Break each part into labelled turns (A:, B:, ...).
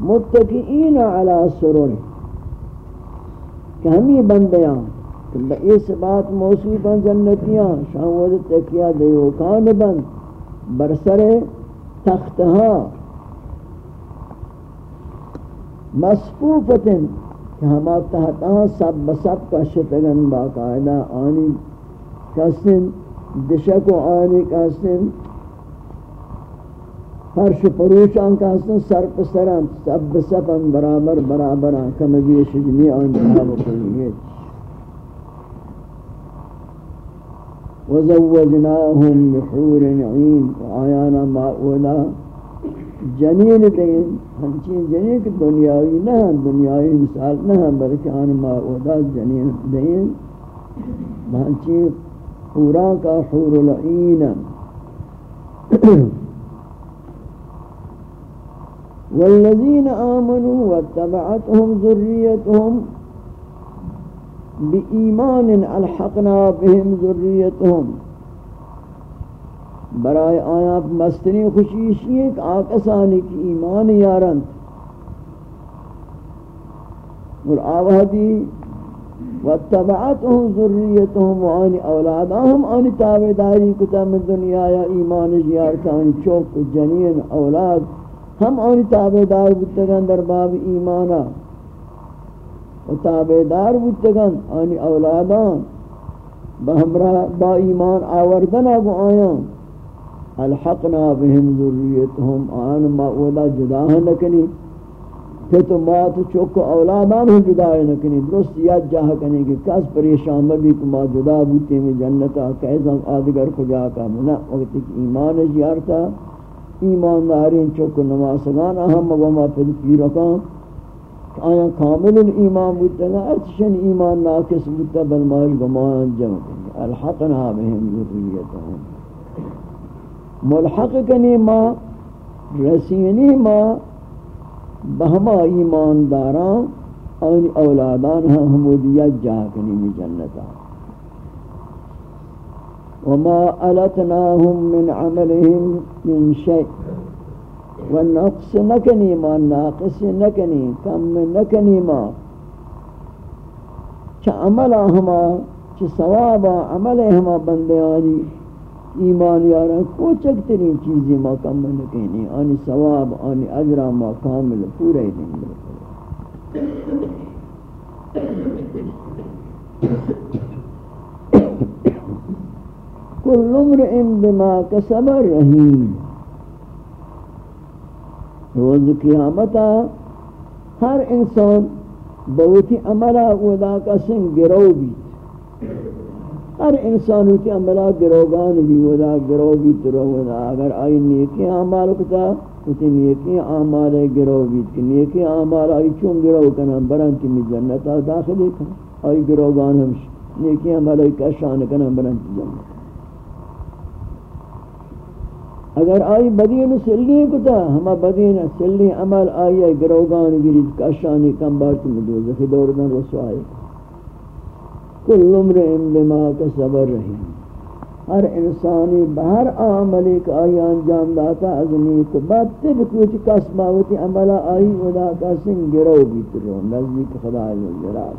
A: متقین علی سرور. کہ ہم یہ بندیاں کہ اس بات موصول بن جنتیاں شاہود تکیہ دیو کان بند برسر تختہا مصفوفتن، کہ ہما تحتاں سب بسب کا شتگن باقاعدہ آنی کسن دشک و آنی کسن فرش پروشان کسن سر پسران سب بسبن برابر برابر برابران کمگی شجنی آن جناب کنیت وزوجناهم بحور عین آیانا ماؤولا جنین دین ہمچین جنین کی دنیاوی نہ ہم دنیاوی مثال نہ ہم بلکہ آن ماؤولا جنین دین ہمچین حورا کا حور العین والذین آمنوا واتبعتهم ذریتهم بإيمان ألحقنا بهم ذريتهم. برای آیا مستنی خوشیشی ایک آکسانی کی ایمان یارند. اور آوہدی واتبعتهم ذریتهم وآنی اولادهم آنی تابداری کتا من دنیا یا ایمان زیارتا آنی چوک جنین أولاد ہم آنی تابدار بودتگن در باب ایمانا و تابدار بودتگن آنی اولادان بہمرا با ایمان آوردن اگو آیان الحقنا بهم ذریتهم آن ما اولا جدا نکنی کہ تو ما تو چوک اولادان ہم جدا نکنی درست یاد جاہ کنی کہ کس پریشان مبی کہ ما جدا بودتے میں جنتا کیسا آدگر خجا کا منا وقت ایمان زیارتا ایمان دارین چوک نماسگان اہم وما پھر پیرکان آیا کامل ایمان بودتا گا ایمان ناکس بودتا بلمال گمان جمع الحقنا بهم ذریتهم ملحق کنی ما رسینی ما بہما ایمان داران اور اولادان حمودیت جا کنی جنتا وما علتناهم من عملهم من شيء. و نقص نکنی ما ناقص نکنی کم نکنی ما. چا عملا ہما چا ثوابا عمل ہما بندیانی ایمان یاران کو چکترین چیزی ما کم نکنی آنی ثواب، آنی اجرا ما کامل پورے دیں گے کل امرئ بما کسب رحیم روز قیامتا ہر انسان بہتی عملہ ودا کا سن گرو بھی۔ ہر انسان ہوتی عملہ گروگان بھی ودا گرو بھی ترو ودا اگر آئی نیکی عمال کتا ہوتی نیکی عمال گرو بھی۔ کہ نیکی عمال آئی چون گرو کنا برانتی می جنتا داخلی کنا۔ آئی گروگان ہمش، نیکی عمال آئی کشان کنا برانتی جنتا اگر آئی بدین سلی کتا، ہما بدین سلی عمل آئی گروگان گرید کشانی کم بارت مدوزخی دوردن رسوائی کل امرئن بما کسبر رہی ہر انسانی بہر عملی کا آئی انجام داتا از نیک بات تب کچھ کسباوتی عملہ آئی، ودا کسن گرو بیت رو نزدیک خدا جلال.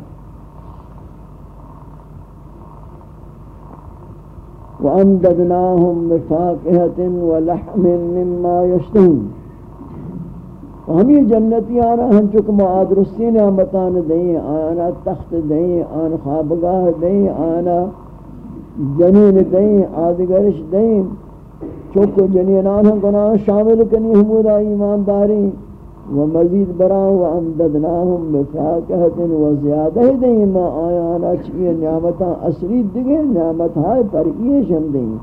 A: وأمددناهم بفاقهة ولحم مما يشتهون ہم یہ جنتی آنا، ہم چکہ معادرستی نعمتان دیں، آنا تخت دیں، آنا خوابگاہ دیں، آنا جنین دیں، آدگرش دیں چکہ جنینان ہم گناہ شامل کنی حمودہ ایمانداری۔ ومزید برا وامددناهم بفاكهه وزياده دیں، ما آیانا چیئے نعمتاں اصلی دیگے نعمت ہائے پر ایش ہم دیں۔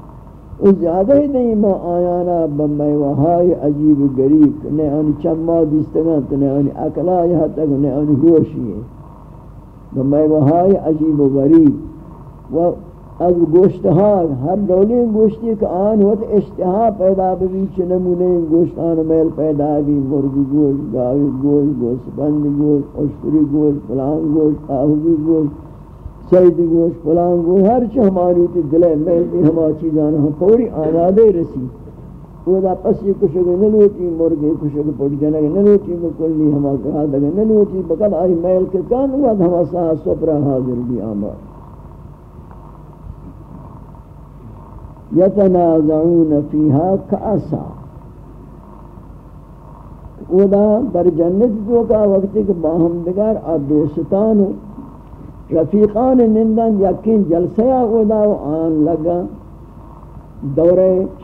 A: و زیادہ دیں، ما آیانا بمیوہائی عجیب گریب نے آنی چما دیستگان تو نے آنی اکلائی حتی نے آنی گوشی ہے۔ بمیوہائی عجیب غریب۔ و از گوشت ها هر دولی گوشتی که آن وقت اشتها پیدا ببی چه نمونه گوشت آن میل پیدا بی مرگی گوشت، گاوی گوشت گوشت بند گوشت، اشتری گوشت، فلان گوشت، آهوی گوشت، سید گوشت، فلان گوشت ہر چه ہماری تی دلے میل بھی ہما چیزان ہم پوری آمادے رسی. ودا پسی کشک نلوٹی مرگی کشک پڑ جنگ نلوٹی بکلی ہما کہا دگا نلوٹی بقد آئی میل کے کان ود ہما ساہ سپرہ حاضر بھی آمار یتنازعون فیہا کاسا. ودا در جنت جو کا وقت کہ باہم دگر آ رفیقان نندن، یقین جلسیا ودا آن لگا. دور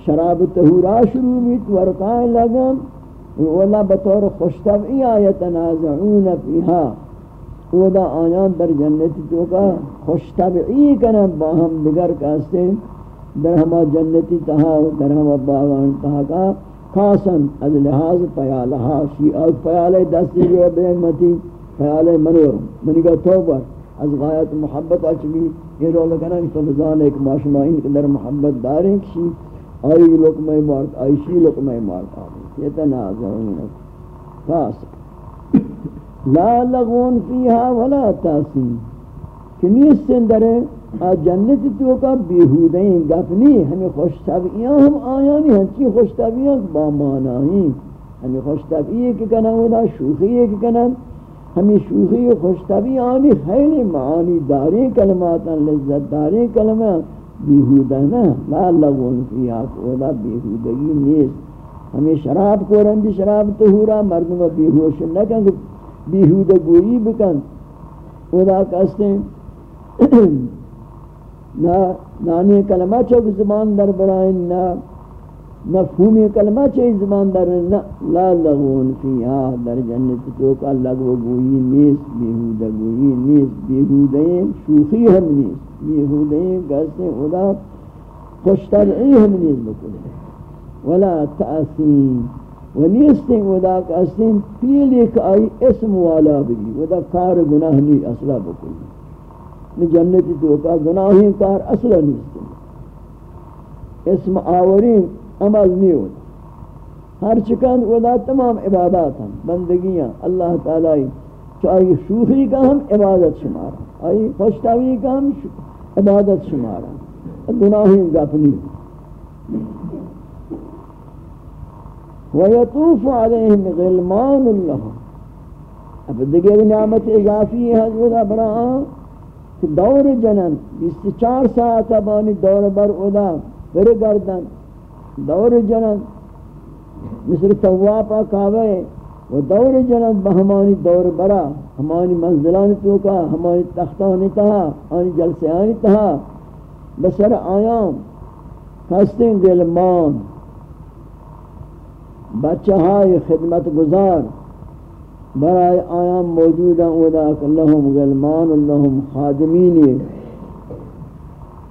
A: شراب تہورا شروع بیت ورکائیں لگا. ولا بطور خوشتبعی آیت نازعون فیہا. ودا آیان در جنت جو کا خوشتبعی کنا باہم دگر کاستے در ہما جنتی تہا در ہما باغان تہا کا خاصن از لحاظ پیالہا شی از پیالہ دستی جو بے متی پیالہ منور منی کا توبر از غایت محبت اچمی یہ رول کنا کہ فضان ایک معاشمائین در محبت داریں کشی، آئی لقمہ مارت آئیشی لقمہ مارت آئی یہ تنازعون خاص۔ لا لغون فیہا ولا تاسین۔ کنیس سے اندرے جنت تو کا بیہودیں گفنی ہمیں خوش طبعیاں ہم آیانی ہیں چی خوش طبعیاں با مانائی ہمیں خوش طبعی کہ کنا ودا شوخی ہے کہ کنا۔ ہمیں شوخی و خوش طبعیانی خیلی معانی داری کلماتا لذت داری کلمات بیہودہ نا، لا لغون فی آک ودا بیہودگی نیست۔ ہمیں شراب کو رندی شراب تہورا مردم بیہوش نکن، بیہودہ گوئی بکن۔ ودا کہتے ہیں نہ نانی کلمہ چوک زبان در برائن، نہ مفہومی کلمہ چوک زبان در، نہ لا لغون فیہا در جنت چوک لغو گوئی نیس بیہودہ گوئی نیس بیہودیں شوخی ہم نیس بیہودیں گھستے خدا خوشترعی ہم نیس بکلے ولا تأثین و نیستیں ودا کہستیں پیل ایک آئی اسم والا بھی ودا کار گناہ نہیں اصلا بکلی جنتی تو کا گناہی کار اصلا نہیں اسم آورین عمل نہیں ہوتا۔ ہر چکن ودا تمام عبادات ہیں، بندگیاں، اللہ تعالی چاہیے شوخی کا ہم عبادت شمارا آئی خوشتاوی کا ہم عبادت شمارا گناہی گفنی وَيَطُوفُ عَلَيْهِمْ غِلْمَانُ اللَّهُ اب دیگر نعمت اضافی ہے، حضرت ابراہم کہ دور جنن بیس چار ساعت بانی دور بر ادا پھر گردن دور جنن مثل تواپا کعوے و دور جنن بہمانی دور برا ہمانی منزلان تو کا ہمانی تختانی تہا آنی جلسیانی تہا بسر آیام خستیں گلمان بچہ ہائی خدمت گزار برای آیام موجود ہیں اودا کہ لهم غلمان لهم خادمین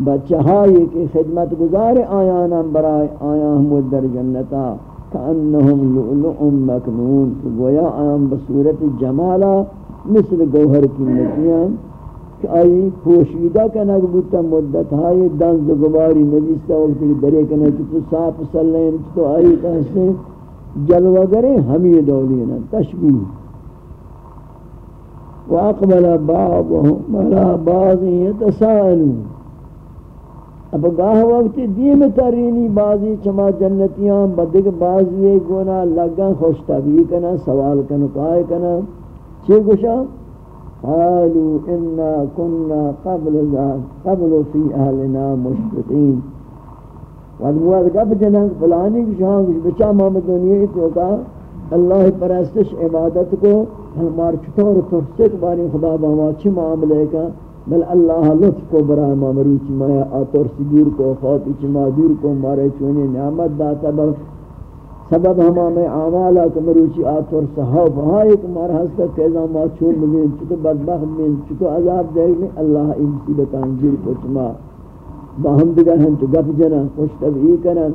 A: بچہائی کی خدمت گزار آیانا برای آیام در جنتا کانہم لؤلؤ مکنون۔ گویا آیام بصورت جمالا مثل گوہر کی نتیاں کہ آئی پوشیدہ کنک بودتا مدت ہائی، دنز گباری نجیستا وقت کی درے کنک تو صاف سلین، تو آئی کہستے جلوہ گرے ہمی دولینا تشبیح واقبل بعضهم على بعض يتساءلون. اب گاہ وقت دیم ترینی بعضی چما جنتیاں بدگ بعضی گونا لگا خوش طبیع کنا، سوال کنا، کائے کنا چھے گوشا؟ قالوا انا كنا قبل ذلك قبل في اهلنا مشفقين. وقت مواد گب جنگ، فلانی کشاں بچا محمد دنیا تو کا اللہ پرستش عبادت کو ہمار چطور ترسک باری خدا باما چی معاملے کا؟ بل اللہ لطف کو برای ما مروچ مایا آترس دور کو، خوابی چی مادور کو، مارے چونی نعمت دا سبب. سبب ہما میں آمالا کہ مروچی آترس حوف ہاں ایک مار حسکا کیزا ما چون بگین چطور بدبخت بگین چطور عذاب دے گی اللہ ان مصیبتان جیر کو چما باہم دگر ہم تو گف جنا خوش طبعی کرن.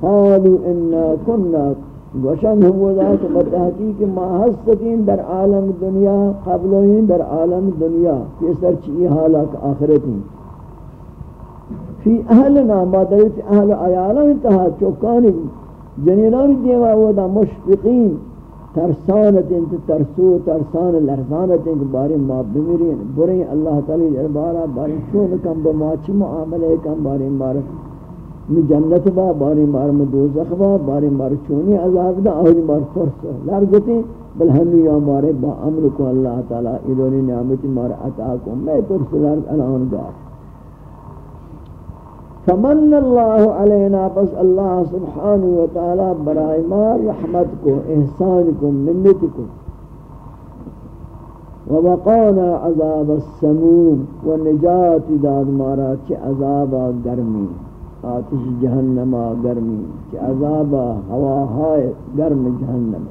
A: قالوا انا کننا گوشن ہم وہ ذات بتحقیق ما ہستین در عالم دنیا قبلین در عالم دنیا. یہ سر چی حالات آخرتی. فی اہلنا ما دیت اہل ایالا انتہا چوکانی جنینانی دیوا وہ دا مشفقین. ترسانت انت ترسو، ترسان لرزانت انت باری ما بمیرین. برین اللہ تعالی دربارہ، باری چون کم بما چی معاملے کم باری مارک می جنت با، باری مار میں دوزخ با، باری مار چونی عذاب دا آہی مار فرس لرزتی، بل ہمی یا مارے با امر کو اللہ تعالی ادونی نعمت مار عطا کو۔ میں فرس لرز الان دار فمن اللہ علینا، پس اللہ سبحانہ وتعالی برائے مار رحمت کو، احسان کو، منت کو۔ ووقانا عذاب السموم، ونجات داد مارا چھ عذاب گرمی۔ آتش جہنم گرمی چھ عذاب ہوا ہائے گرم جہنم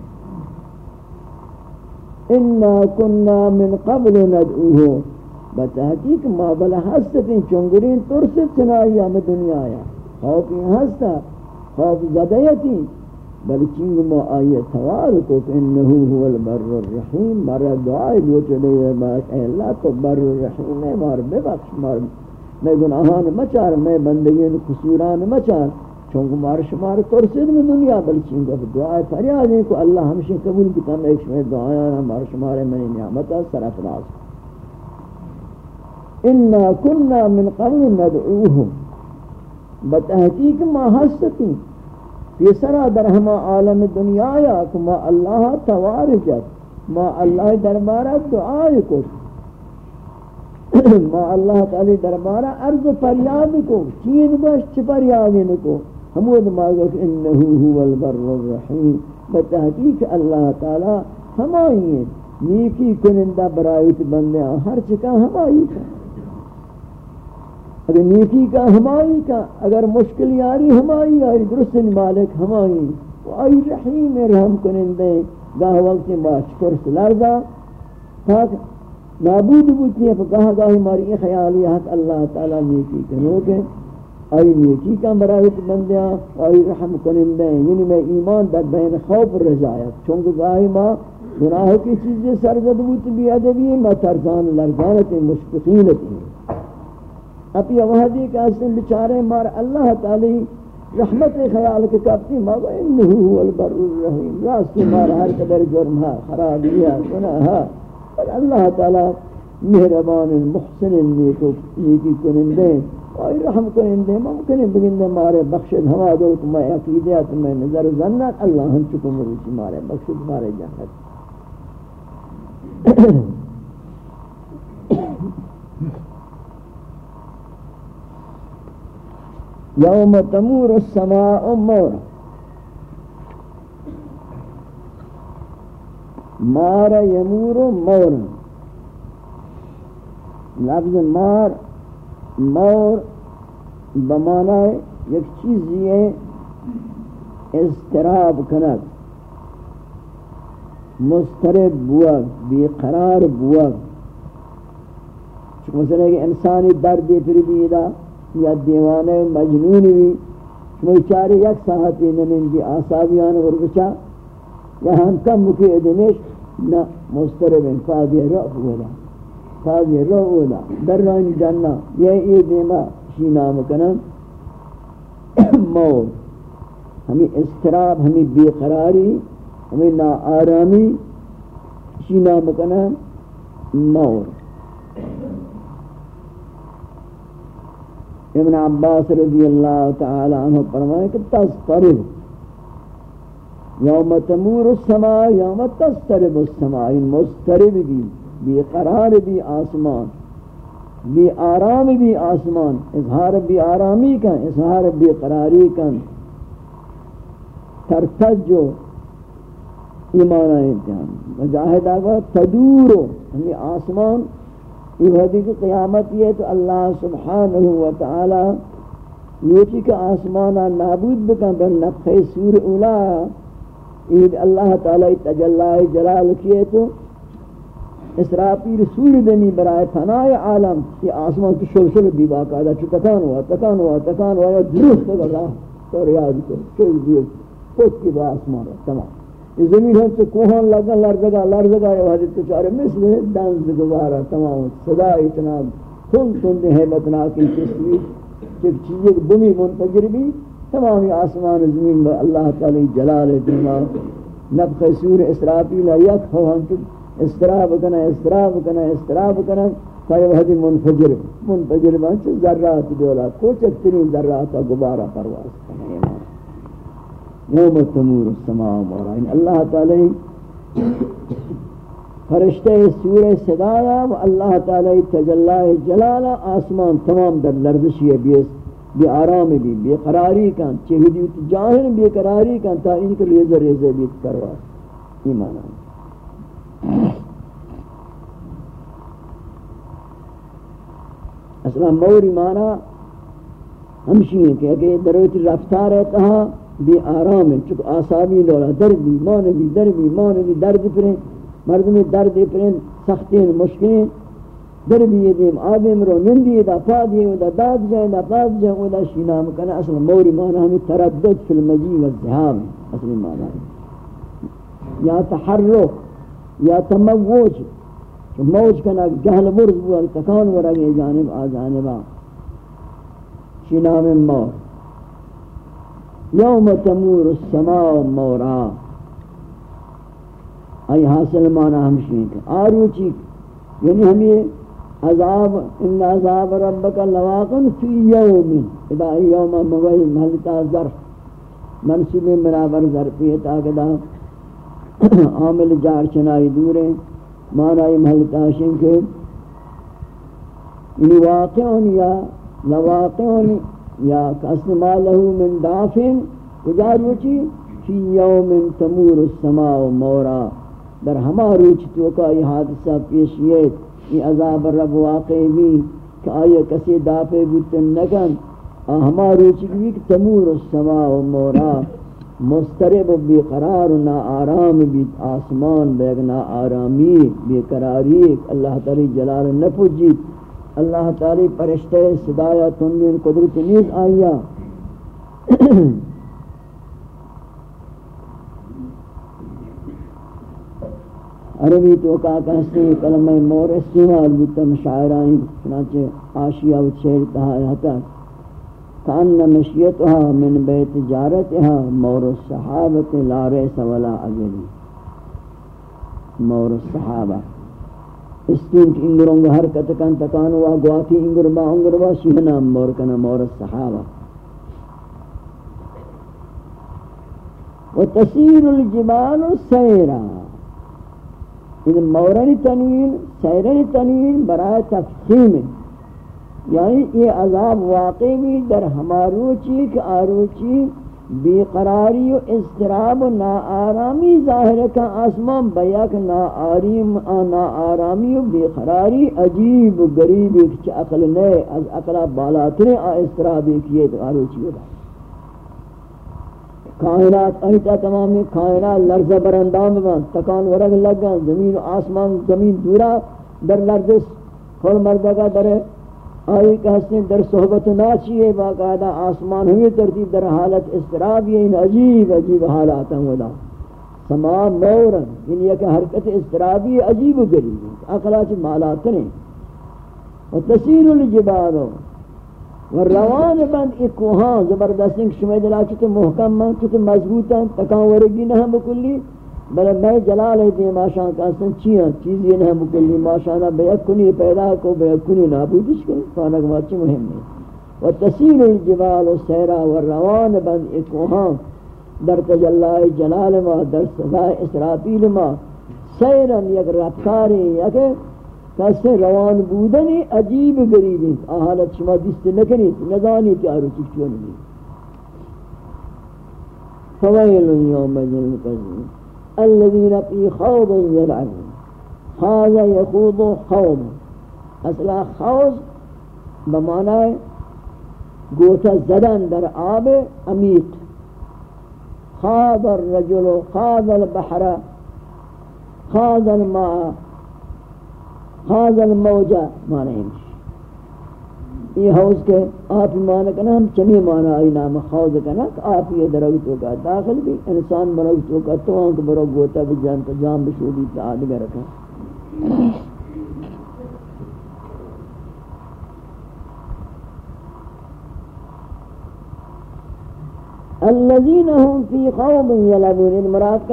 A: انا کننا من قبل ندعوه۔ بتحقیق ما بلا حسدتیں چنگرین ترست چنائی ہم دنیا آیا۔ خوفی حسد، خوف زدیتی بل چنگ ما آئیے توار کو انہو هو البر الرحیم۔ مارا دعائی لوچے لیے بات اے اللہ تو بر الرحیم ہے، مار بے بخش مار میں گناہان مچار، میں بندگین قصوران مچار۔ چونکہ مار شمار ترسید میں دنیا بل چنگ اب دعائی فریاد ہے کہ اللہ ہمشہ قبول کی تم ایک شمار دعایانا مار شمار میں نعمتا سرف راز انا کننا من قبل ندعوهم۔ بتحقیق ما ہستیں پیسرا در ہما عالم دنیا یا کہ ما اللہ توار جد ما اللہ دربارہ دعائی کو ما اللہ تعالی دربارہ عرض فریاد کو چین بش چھ فریاد کو حمود ما گوش انہو هو البر الرحیم. بتحقیق اللہ تعالی ہمائی ہیں. نیکی کنندہ برایت بندے ہر چکا ہمائی کا. اگر نیکی کا ہمائی کا، اگر مشکل یاری ہمائی آئی درست مالک ہمائی وہ آئی رحیم رحم کنندے گاہ وقت باش کرس لرزا. تاک نابود بوتی ہے گاہ گاہ ہماری خیالی حق اللہ تعالی نیکی کنو کے آئی نیکی کا برایت بندیاں آئی رحم کنندے یعنی میں ایمان در بین خوف رضایت، چونکہ گاہی ما گناہ کی چیزیں سرزد بوتی بھی ادبی ما ترزان لرزانت مشفقینت ہیں۔ اب یہ وحدی کہ اسن بیچارے مار اللہ تعالی رحمت خیال کے کافی ما انه هو البر الرحیم۔ راست مار ہر قدر جرم ہے خرابی ہے گناہ ہے اور اللہ تعالی مہربان محسن نیکو نیکی کنندے اور رحم کنندے ممکن بگندے مارے بخشد ہوا دو تو میں عقیدیت میں نظر زنت اللہ ہم چکو مروچی مارے بخشد مارے جہت یوم تمور السماء مور مار یمور مور. لفظ مار، مور بمانا یک چیزی ہے استراب کنک مسترب بوگ بیقرار بوگ چکہ مثلا کہ انسانی دردی پھر بیدہ یا دیوانے مجنون بھی شمی چارے یک ساعتی نمین دی آسابیان ورگچا یا ہم کم مکی ادنش نا مستربن فادی رعب ولا فادی رعب ولا در رانی جنہ یہ ای دیما شی نام کنم موت. ہمیں استراب ہمیں بے قراری ہمیں نا آرامی شی نام کنم موت. ابن عباس رضی اللہ تعالی عنہ فرمائے کہ تسترب. یوم تمور السماء، یوم تسترب السماء مسترب بھی، بی قرار بھی آسمان، بی آرام بھی آسمان، اظہار بی آرامی کا اظہار بی قراری کا ترتجو ایمان امتحان مجاہد آگا تدورو ہمیں یعنی آسمان، یہ وحدی کی قیامت یہ تو اللہ سبحانہ وتعالی یہ کہ آسمانا نابود بکن بر نفخ سور اولا یہ اللہ تعالی تجلی جلال کیے تو اسرافیل سور دنی برائے فنائے عالم یہ آسمان کی شلشل بھی باقاعدہ چھو تکان ہوا تکان ہوا تکان ہوا، یا درست لگا تو ریاض کر، چل دیو، خود کی با آسمان رہا تمام۔ یہ زمین ہے تو کوہن لگا، لرزگا لرزگا، یہ حدیث تو چارے مثل دنز گوارا تمام۔ صدا اتنا، تن تن حیبت ناکی تصویر چک چیزیں بمی منفجر بھی تمامی آسمان زمین با اللہ تعالی جلال دیما نفخ سور اسرافیل یک ہو ہم چک استراب کنا استراب کنا استراب کنا فائے وحدی منفجر منفجر بانچ ذرات دولا، کوچک ترین ذرات گبارہ پرواز کرنے ایمان۔ یوم تمور السماء مورا یعنی اللہ تعالی فرشتہ سورہ صدایا و اللہ تعالی تجلہ جلالہ آسمان تمام در لرزشی بیس بے آرام بھی، بے قراری کن چہدی جاہن بے قراری کن تا ان کے ریزہ ریزہ بیت کروا۔ ایمان اصلا موری مانا ہمشی ہیں کہ اگر دروتی رفتار ہے کہاں؟ بے آرام ہے چکہ آسابی دولا دردی مانوی دردی مانوی درد پریں مردمی درد پریں سختین مشکلیں۔ در بیدیم آبیم رو نندی دا پا دیم دا داد جائیں دا پاد جائیں دا شینام کنا اصل موری مانا ہمیں تردد فی المجی و الزحام اصل مانا یا تحرک یا تموج موج کنا جہل برز بوا تکان ورگی جانب آ جانبا شینام مور یوم تمور السماء مورا ای حاصل مانا ہمشین آروچی یعنی ہمیں عذاب ان عذاب ربک لواقن فی یوم اذا یوم مویل محلتا ظرف. منصوب برابر ظرفیت آگدا عامل جار چنائی دورے. معنی محلتا شنک یعنی واقعون یا لواقعون یا قسم ما له من دافن. کجا روچی؟ فی یوم تمور السماء مورا در ہما روچ تو کا یہ حادثہ پیشیت یہ عذاب رب واقع بھی کہ آئے کسی دافع بودتن نکن ہمارو چکی کہ تمور السماء و مورا، مسترب بی قرار نا آرام بیت آسمان بیگ نا آرامی بی قراری اللہ تعالی جلال نپجیت اللہ تعالی پرشتے صدایہ تندین قدرت نیز آئیا عربی تو کا کہتے ہیں، کلمہ مور استعمال بودتا مشاعرانی چنانچہ آشیاء و شعر کہا جاتا کان مشیتها من بیت جارتها ہاں، مور الصحابت لا ریس ولا عجلی مور الصحابہ استین کی انگروں گا حرکت کن تکان ہوا گواتی انگر با انگر با شہنا مور کنا مور الصحابہ وتسیر الجبال سیرا۔ یعنی ان مورنی تنوین سیرنی تنوین برای تفخیم یعنی یہ عذاب واقع بھی در ہماروچی کہ آروچی بے قراری و اضطراب و نا آرامی ظاہر کا آسمان بیاک نا آریم آرامی و بے قراری عجیب و غریب ایک عقل نئے، از عقلہ بالاترے آ اضطراب ایک یہ آروچی ہوتا کائنات ایتا تمام کائنات لرزہ برندام بان تکان ورگ لگا زمین و آسمان، زمین دورا در لرزش کھول مردگا در آئی کہ حسن در صحبت ناچی باقاعدہ آسمان ہمیں ترتیب در حالت استراب یہ ان عجیب عجیب حالات ہیں ودا۔ سما نورا یعنی کہ حرکت استرابی عجیب و غریب۔ اقلا چی مالات نہیں و تسیر الجبالو و روان بند ایک کوہاں زبردست انک شمی دلا چتے محکم من چتے مضبوط ہیں تکان ورگی نہ بکلی. بلے میں جلال ہے دیں ماشان کاسن چیاں چیزی نہ بکلی. ماشانا بیک کنی پیدا کو بیک کنی نابودش کریں فانک ماچی مهم نہیں و تسیر الجبال و سیرہ و روان بند ایک کوہاں در تجلائے جلال ما، در سزائے اسرافیل ما. سیرن یک رفتاری، یک کسی روان بودنی عجیب غریبی حالت شما دست نکنید ندانی تیارو چکچونی فویل یوم المکذین الذين في خوض يلعبون هذا يخوض خوض. اصلا خوض بمعنى گوتا زدن در آب عمیق. خاض الرجل خاض البحر خاض الماء. خاض الموجہ معنی ہمشی یہ حوض کے آپ معنی کنا ہم چمی معنی آئی نام خوض کنا آپ یہ درگتوں کا داخل بھی انسان برگتوں کا تو آنکھ برگ گوتا بھی جان کا جام بشودی تا آدھگا رکھا الذين هم في قوم يلعبون. المراد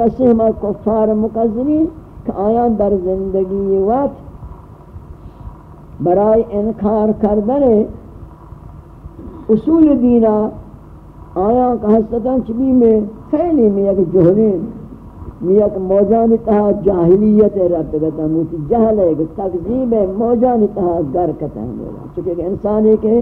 A: کفار مقذرین کہ آیان در زندگی وقت برای انکار کردن اصول دینا آیا کہ ہستتا چبی میں خیلی میں یک جہلین میں یک موجان تہا جاہلیت رب گتا موتی جہل ہے کہ تقزیب ہے موجان تہا گر کتا ہے مولا چونکہ انسان ہے کہ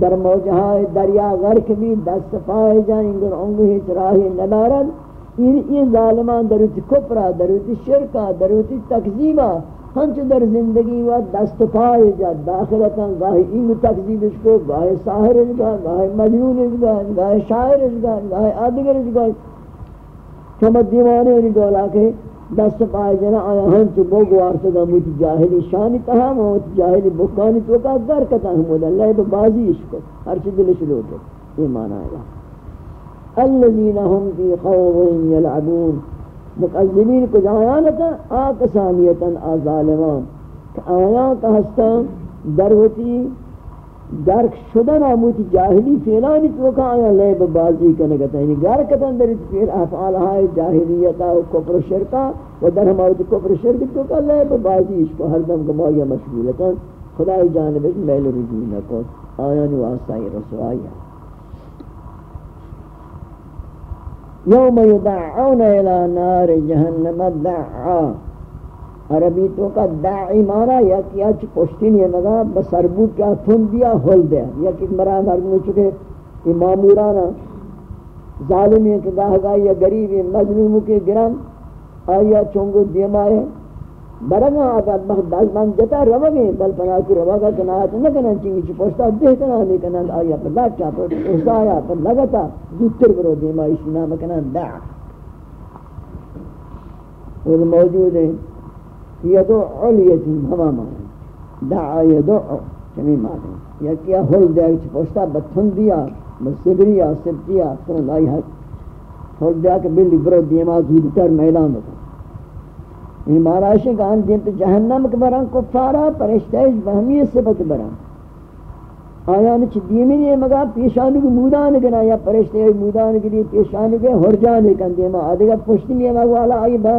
A: در موجہائے دریا غرق بھی دست پائے جائیں گر انگوہی چراہی ندارد یہ ظالمان دروتی کپرا دروتی شرکا دروتی تقزیبہ ہنچ در زندگی و دست پائے جا داخلتا، گاہی این تقزیب اس کو گاہی ساہر اس گا گاہی مجنون اس گا گاہی شاعر اس گا گاہی آدگر اس گا چمت دیوانے انہی دولا کے دست پائے جنا آیا ہنچ بوگو آرسگا موتی جاہلی شانی تہا موتی جاہلی بکانی تو کا در کتا ہم اللہ تو بازی اس کو ہر چیز دلش لوٹے، یہ معنی ہے۔ الذين هم في خوض يلعبون مقذبین کو جایانتا آکسانیتا آظالمان کہ آیات ہستان دروتی درک شدن آموتی جاہلی فیلانی تو کہ آیا لیب بازی کنگتا یعنی گرکتن در فیل افعال ہائی جاہلیتا و کفر و شرکا و در ہمارتی کفر و شرک تو کہ لیب بازی اس کو ہر دم گمایا مشغولتا. خدای جانبش میل رجوع نکو آیا نواسطائی رسوائی ہے یوم یدعون الى نار جہنم دعا عربی تو کا دعی مانا یا کیا چھ پشتی نہیں مگا بسربو کیا تھن دیا ہل دیا. یا کہ مرا مرد چکے امامورانا ظالمی کہ گاہ گاہ یا گریبی مظلوم کے گرم، آیا چونگو دیمائے برگا آتا بخت دل من جتا روگے بل پنا کی روگا کنایت نہ کنا چنگی چی پوشتا، دے کنا نہیں کنا آیا پر لگ لاچا پر احسایا پر لگتا زودتر برو دیما اس نام کنا دع وہ موجود ہے یدعو علیتیم ہما مانا دعا یدعو چمی مانا یا کیا ہل دے چی پوشتا، بتھن دیا بسبریا سبتیا سن لائی حق ہل دیا کہ بلی برو دیما زودتر میلان بکن۔ یہ مہاراش گان دین تو جہنم کے بران، کفارا پرشتہ بہمی صفت بران۔ آیا نے چھ دیمین یہ مگا پیشانی کو مودان گنا، یا پرشتہ مودان کے لیے پیشانی کے ہر جانے کن دیما آدھگا پشتی نہیں مگا والا آئی با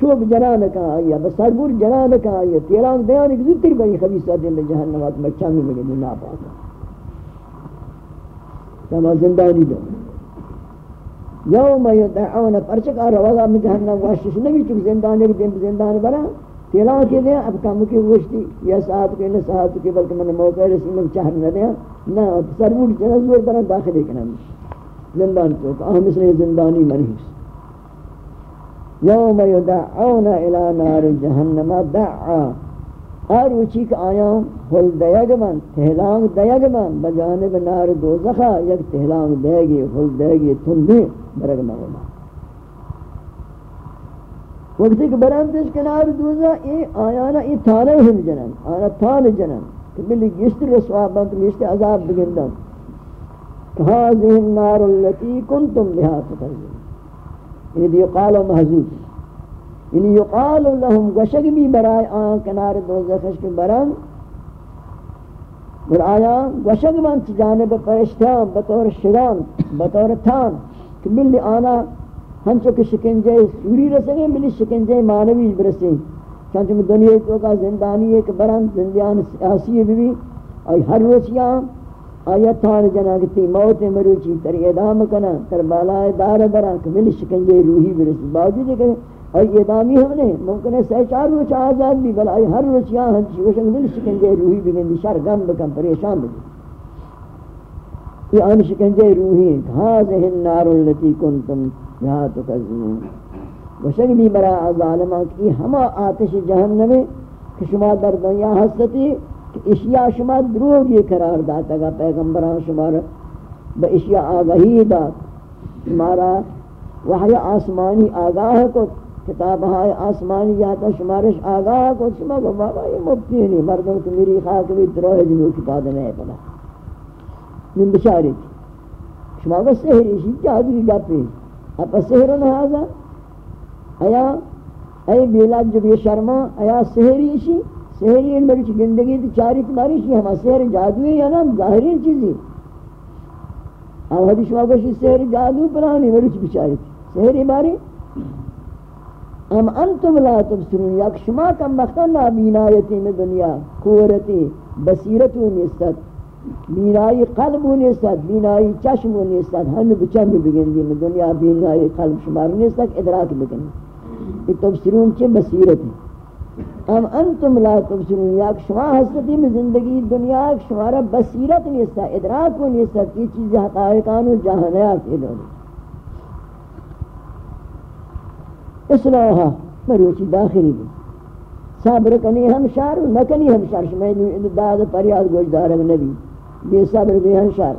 A: چوب جنان کا آئی با سربور جنان کا آئی تیران دیان ایک زودتر بنی خبیصہ دین میں جہنم آت مچا میں مگے نا پاکا تمام زندانی دو۔ یوم یدعون پرچکا روگا میں جہنم واشش نبی چک زندان ایک دن زندان برا تیلاو کے دیا، اب کم کی گوشتی یا ساتھ کے نہ ساتھ کے، بلکہ من موقع رسی، من چہر نہ دیا، نہ سرور جنہ زور برا، داخل کرنا زندان تو اہم اس نے زندانی منحس یوم یدعون الى نار جہنم، دعا۔ اور وچی کہ آیا ہل دیگ من تہلانگ دیگ من بجانب نار دوزخا، یک تہلانگ دیگی ہل دیگی تن تندی برگ مغلا وقتی کہ برندش کنار دوزا ای آیانا ای تانے ہم جنن آنا تان جنن، کہ بلی گشت رسوا بند، گشت عذاب بگندن۔ کہ هذه النار التي كنتم بها تکذبون یہ دیو قال و یعنی یقال لهم گشک بھی برائے آن کنار دوزخش کے برن. اور آیا گشک من چی جانب پرشتیان بطور شگان بطور تان کہ ملی آنا ہنچو کہ شکنجے سوری رسیں ملی شکنجے مانوی برسیں چانچہ میں دنیا کو کا زندانی ایک برن، زندیان سیاسی بھی آئی ہر روچیاں آیا تان جناگتی موت مروچی تر ادام کنا تر بالائے دار برا کہ ملی شکنجے روحی برسیں باوجود کہ اور یہ دامی ہم نے ممکن ہے سہ چار روچ آزاد بھی بلائی ہر روچ یہاں ہنچی وشنگ مل شکنجے روحی بگن شر غم بکن پریشان بگن یہ ان شکنجے روحی ہاذہ النار التي کنتم یہاں تکذبون وشنگ بھی برا ظالمان کی ہما آتش جہنم کہ شما در دنیا ہستی کہ اشیاء شما دروگ یہ قرار داتا گا۔ پیغمبران شما با اشیاء آگاہی دات شمارا وحی آسمانی آگاہ کو کتاب ہے آسمانی جاتا شمارش آگاہ کو شما کو بابا، یہ مبتی نہیں مردوں تو میری خاک بھی دروہ جنو کی پادہ نہیں پڑا من بشاری تھی۔ شما کو سہری شی جادوی گپی اپا سہرن حاضر ایا، اے بیلاد جب یہ شرما، ایا سہری شی؟ سہری ان میری زندگی تی چاری تمہاری شی؟ ہما سہر جادوی یا نا ظاہری چیزی۔ اور حدیث شما کو شی سہر جادو پرانی میری بچاری تھی؟ سہری باری ام انتم لا تبصرون، یک شما کم بختن بینایتی میں دنیا قورتی بصیرتو نیستد بینائی قلب و نیستد بینائی چشم و نیستد ہم بچند بگندی میں دنیا بینائی قلب شمار نیستد، ادراک بگندی یہ تبصرون چے بصیرتی ام انتم لا تبصرون یا شما ہستی میں زندگی دنیا شما را بصیرت نیستا ادراک و نیستا چیز حقائقان و جہانیات ادھر اصلاحا مروچی داخلی بھی صبر کنی ہم شار نہ کنی ہم شار میں داد پریاد گوش دارگ نبی. بے صبر بھی ہم شار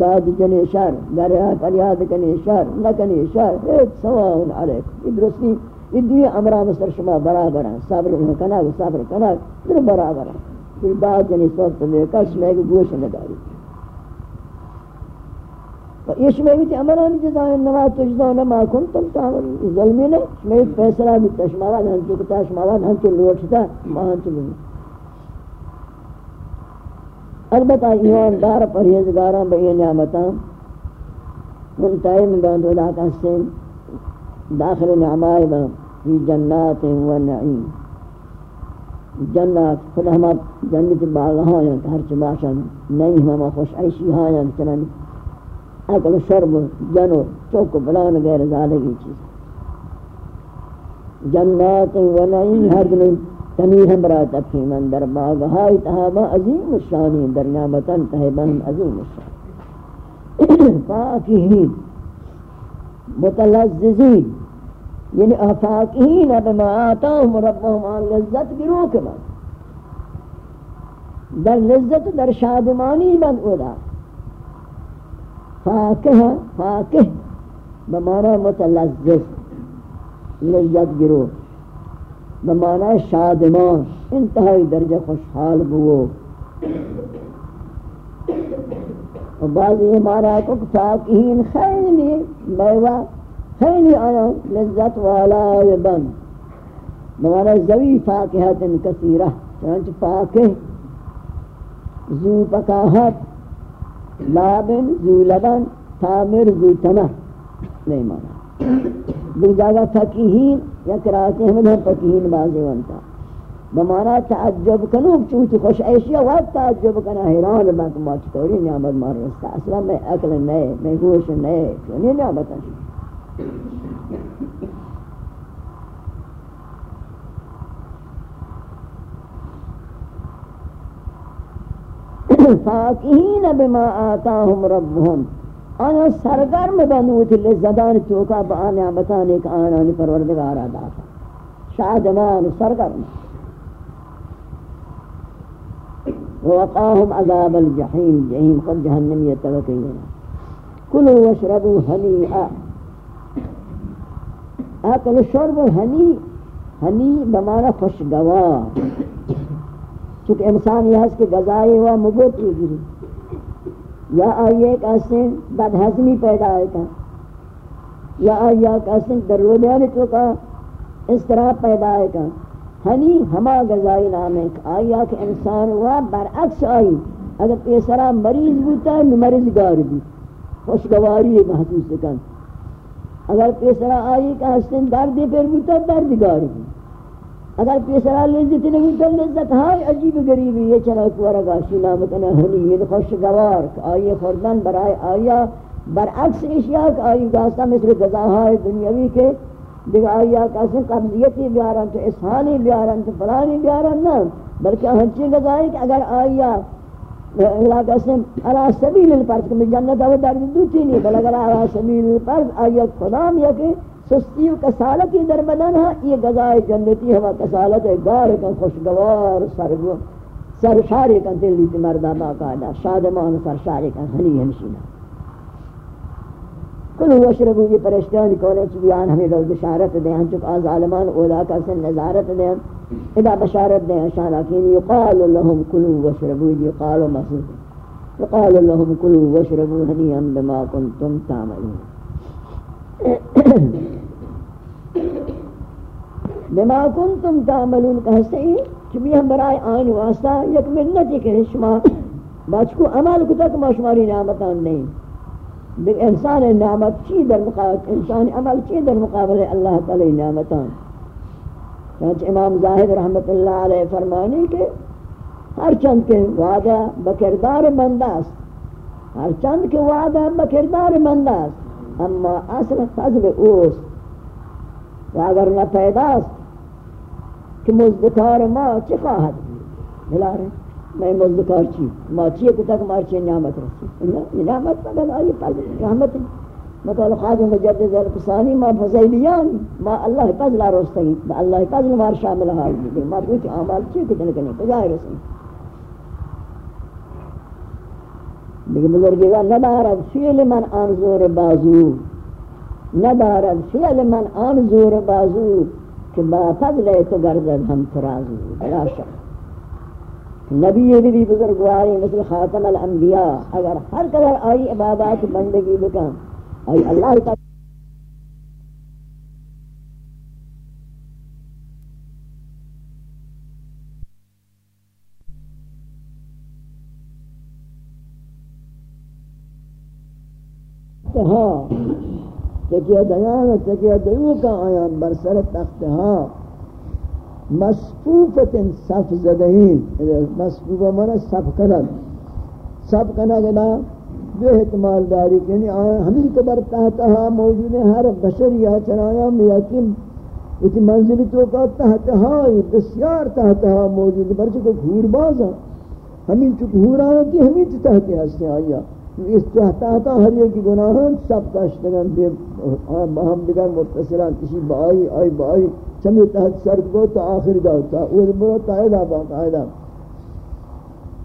A: داد جنے شار. در پریاد کنی شار. نہ کنی شار. ایت سواہن علیک. ادرسی یہ دنیا امرہ مستر شما برابر ہیں صبر کنا صبر کنا در برابر ہیں پھر بعد جنی صورت میں کس میں گوش نداری. ایش میں بھی امران جزا انما تجزا نما کن تم تعمل ظلمی نے اس میں فیصلہ بھی تشمارا ہن تو کتا شمارا ہن تو لوٹتا مہان تو البتہ ایمان دار پرہیزگاراں بہ نعمتاں منتائم باندھ ولا کا سین داخل نعمائی میں فی جنات و نعیم جنات خود ہمارا جنت باغ ہاں ہر چماشن نہیں ہمارا خوش عیشی ہاں چنانی چنن شرب جنو چوک بلان غیر ذالگی چیز. جنات و نعیم ہر دن تمیر ہم برا تفہیمن در باغہائی تہابا عظیم الشانی، در نعمتن تہبا عظیم الشانی فاکہین متلززین یعنی افاقین بما آتاهم ربهم آن لذت گروہ کے بعد در لذت در شادمانی من اودا فاقہ فاقہ بمانا متلذت لذت گروہ بمانا شادمان، انتہائی درجہ خوشحال بو و بعض یہ مانا کو فاقہین خیلی بیوہ خیلی آیا، لذت والا بن بمانا زوی فاقہت کثیرہ، چنانچہ فاقہ زو پکاہت۔ لابن زو لبن، تامر زو تمہ نہیں مانا دیکھ جاگا فقیہین یا کراتے ہمیں ہم فقیہین بازے ونتا بمانا تعجب کنو چوتی خوش عیشی وقت تعجب کنا حیران بانک ما چطوری نعمت مار رستا اصلا میں اکل نئے میں گوش نئے چونی نعمت ہے فاکہین بما آتاہم ربهم. آیا سرگرم بنوت لزدان چوکا با نعمتان ایک آنان پروردگار داتا شادمان سرگرم. ووقاهم عذاب الجحیم. جہیم خود جہنم یتوکینا کلو وشربو حنیئا آکل شرب حنی حنی بمانا خوشگوار. چونکہ انسان یہ ہے کہ غذائی ہوا مبوت گری یا آئیے ایک اسن بدہضمی پیدا ہوتا یا آئیے ایک اسن درودیان تو کا اس طرح پیدا ہوتا ہنی ہما غذائی نام ہے۔ آئیے کہ انسان ہوا برعکس آئی۔ اگر پیسرا مریض بوتا ہے مریض گار بھی۔ خوشگواری محسوس کن اگر پیسرا آئی کہ حسن درد پر بوتا درد گار بھی۔ اگر پیسرا لذت نہیں تو لذت ہائی عجیب غریبی، یہ چلا کورا گاشی نامتنا ہنی یہ خوشگوار آئی خوردن برائے آیا برعکس اشیاء کہ آئی گاستا مثل غذاہائی دنیاوی کے دیکھ آیا کسی قبضیتی بیارن تو اسحانی بیارن تو فلانی بیارن نا بلکہ ہنچی غذائی کہ اگر آیا اللہ قسم علا سبیل الپرد کہ میں جنت وہ درد دوتی نہیں بل اگر علا سبیل الپرد آیا خدام یا کہ سستی و کسالتی در بدن ہے، یہ غذائے جنتی ہوا کسالت ہے گار کن خوشگوار سرگو سرشاری کن دلی تی مردہ باقاعدہ، شادمان سرشاری کن ہنی ہمشینہ۔ کلو وشربو، یہ پرشتیان کونے چی بیان ہمیں روز بشارت دیں، ہم چک آز عالمان اولا کا سن نظارت دیں۔ ادا بشارت دیں شاناکین یقال لهم کلو وشربو یقال مسود یقال لهم کلو وشربو، ہنی ہم بما کنتم تعملون۔ بما کنتم تعملون کہتے ہیں کہ بھی ہم برائے آئین واسطہ یک منت ہے کہ شما بچ کو عمل کو تک ما شماری نعمتان نہیں۔ دیکھ انسان نعمت چی در مقابل، انسان عمل چی در مقابل اللہ تعالی نعمتان۔ چنانچہ امام ظاہد رحمت اللہ علیہ فرمانی کہ ہر چند کے وعدہ بکردار بنداست ہر چند کے وعدہ بکردار بنداست اما اصل فضل اوست. و اگر نہ پیداست کہ مزدکار ما چی خواہد بلا رہے میں مزدکار چی؟ ما چی کو تک مارچی نعمت رسی یہ نعمت مگر آئی فضل، رحمت. مقال خادم مجدد القصانی ما فضیلیان. ما اللہ فضل رستگی با اللہ فضل مار شامل حال دیدی ما پوچھ عمال چی کتنے کنے کجائے دیگه لیکن ندارد فیل من آن زور بازو. ندارد فیل من آن زور بازو که با فضل تو گردد هم ترازو. بلا شک نبی بھی بزرگواری مثل خاتم الانبیاء. اگر ہر قدر آئی عبادات بندگی بکن آئی اللہ تعالی ہاں۔ تکیہ دیان و تکیہ دیو کا آیا برسر تخت ہاں۔ مصفوفت صف زدہین۔ مصفوفہ مانا صف کنگ صف کنگ نا دو احتمال داری کہ یعنی ہمیں قدر تحتہا موجود ہے ہر بشر یا چنایا میاکم اتی منزلی تو کا تحتہا بسیار تحت تحتہا موجود ہے برچہ کو گھور بازا ہمیں چک گھور آیا کہ ہمیں تحتہا ہستے آیا اس تحتہا ہر ایک گناہان سب کاشتگان دے ہم دیگر متصلان کسی بائی آئی بائی چمی تحت شرط کو تو آخر دا ہوتا وہ برو قائدہ با قائدہ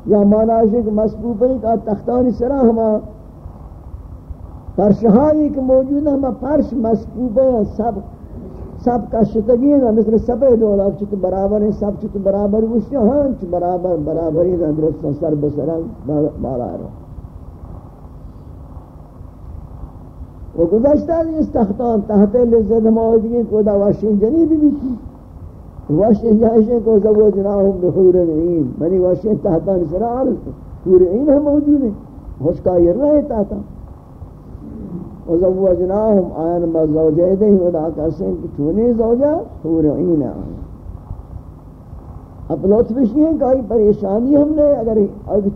A: یا مانا ہے کہ مسبوب ہے کہ تختانی سرا ہما پرشہائی کہ موجود ہما پرش مسبوب ہے، سب سب کا شتگین ہے، مثل سبے دولا چکہ برابر ہیں، سب چکہ برابر وشی ہاں برابر برابر ہی درست سر بسرا بالا رہا وہ گزشتہ اس تختان تحت لذت موجودی کو دا واشن جنی بھی بھی واشن جائشے کو زوجناہم بحور العین منی واشین واشن تحتان سرار حور عین ہم موجود ہیں ہوشکا یہ رہے تحتا وزوجناہم آیان با زوجہ دیں ودا کسیں کہ چونے زوجہ حور عین آئین اب لطفش نہیں ہے کہ پریشانی ہم نے، اگر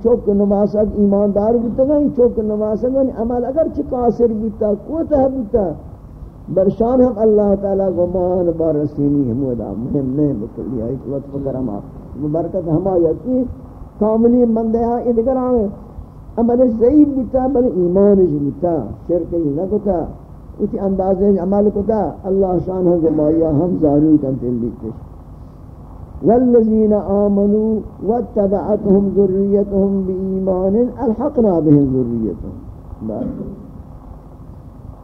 A: چوک نماسک ایماندار بودتا گا چوک نماسک یعنی عمل اگر چھ قاصر بودتا کوتا بودتا برشان ہم اللہ تعالی گمان بارسینی ہمودا مہم نہیں بکلی آئی لطف کرم آپ مبرکت ہما یکی کاملی مندیاں ادگر آئے عمل صحیح بودتا بل ایمان جی بودتا شرک جی نہ کتا اسی اندازے جی عمل کتا، اللہ شان ہم گمایا ہم ظاہر کن تلیتش والذين آمنوا واتبعتهم ذريتهم بإيمان الحقنا بهم ذريتهم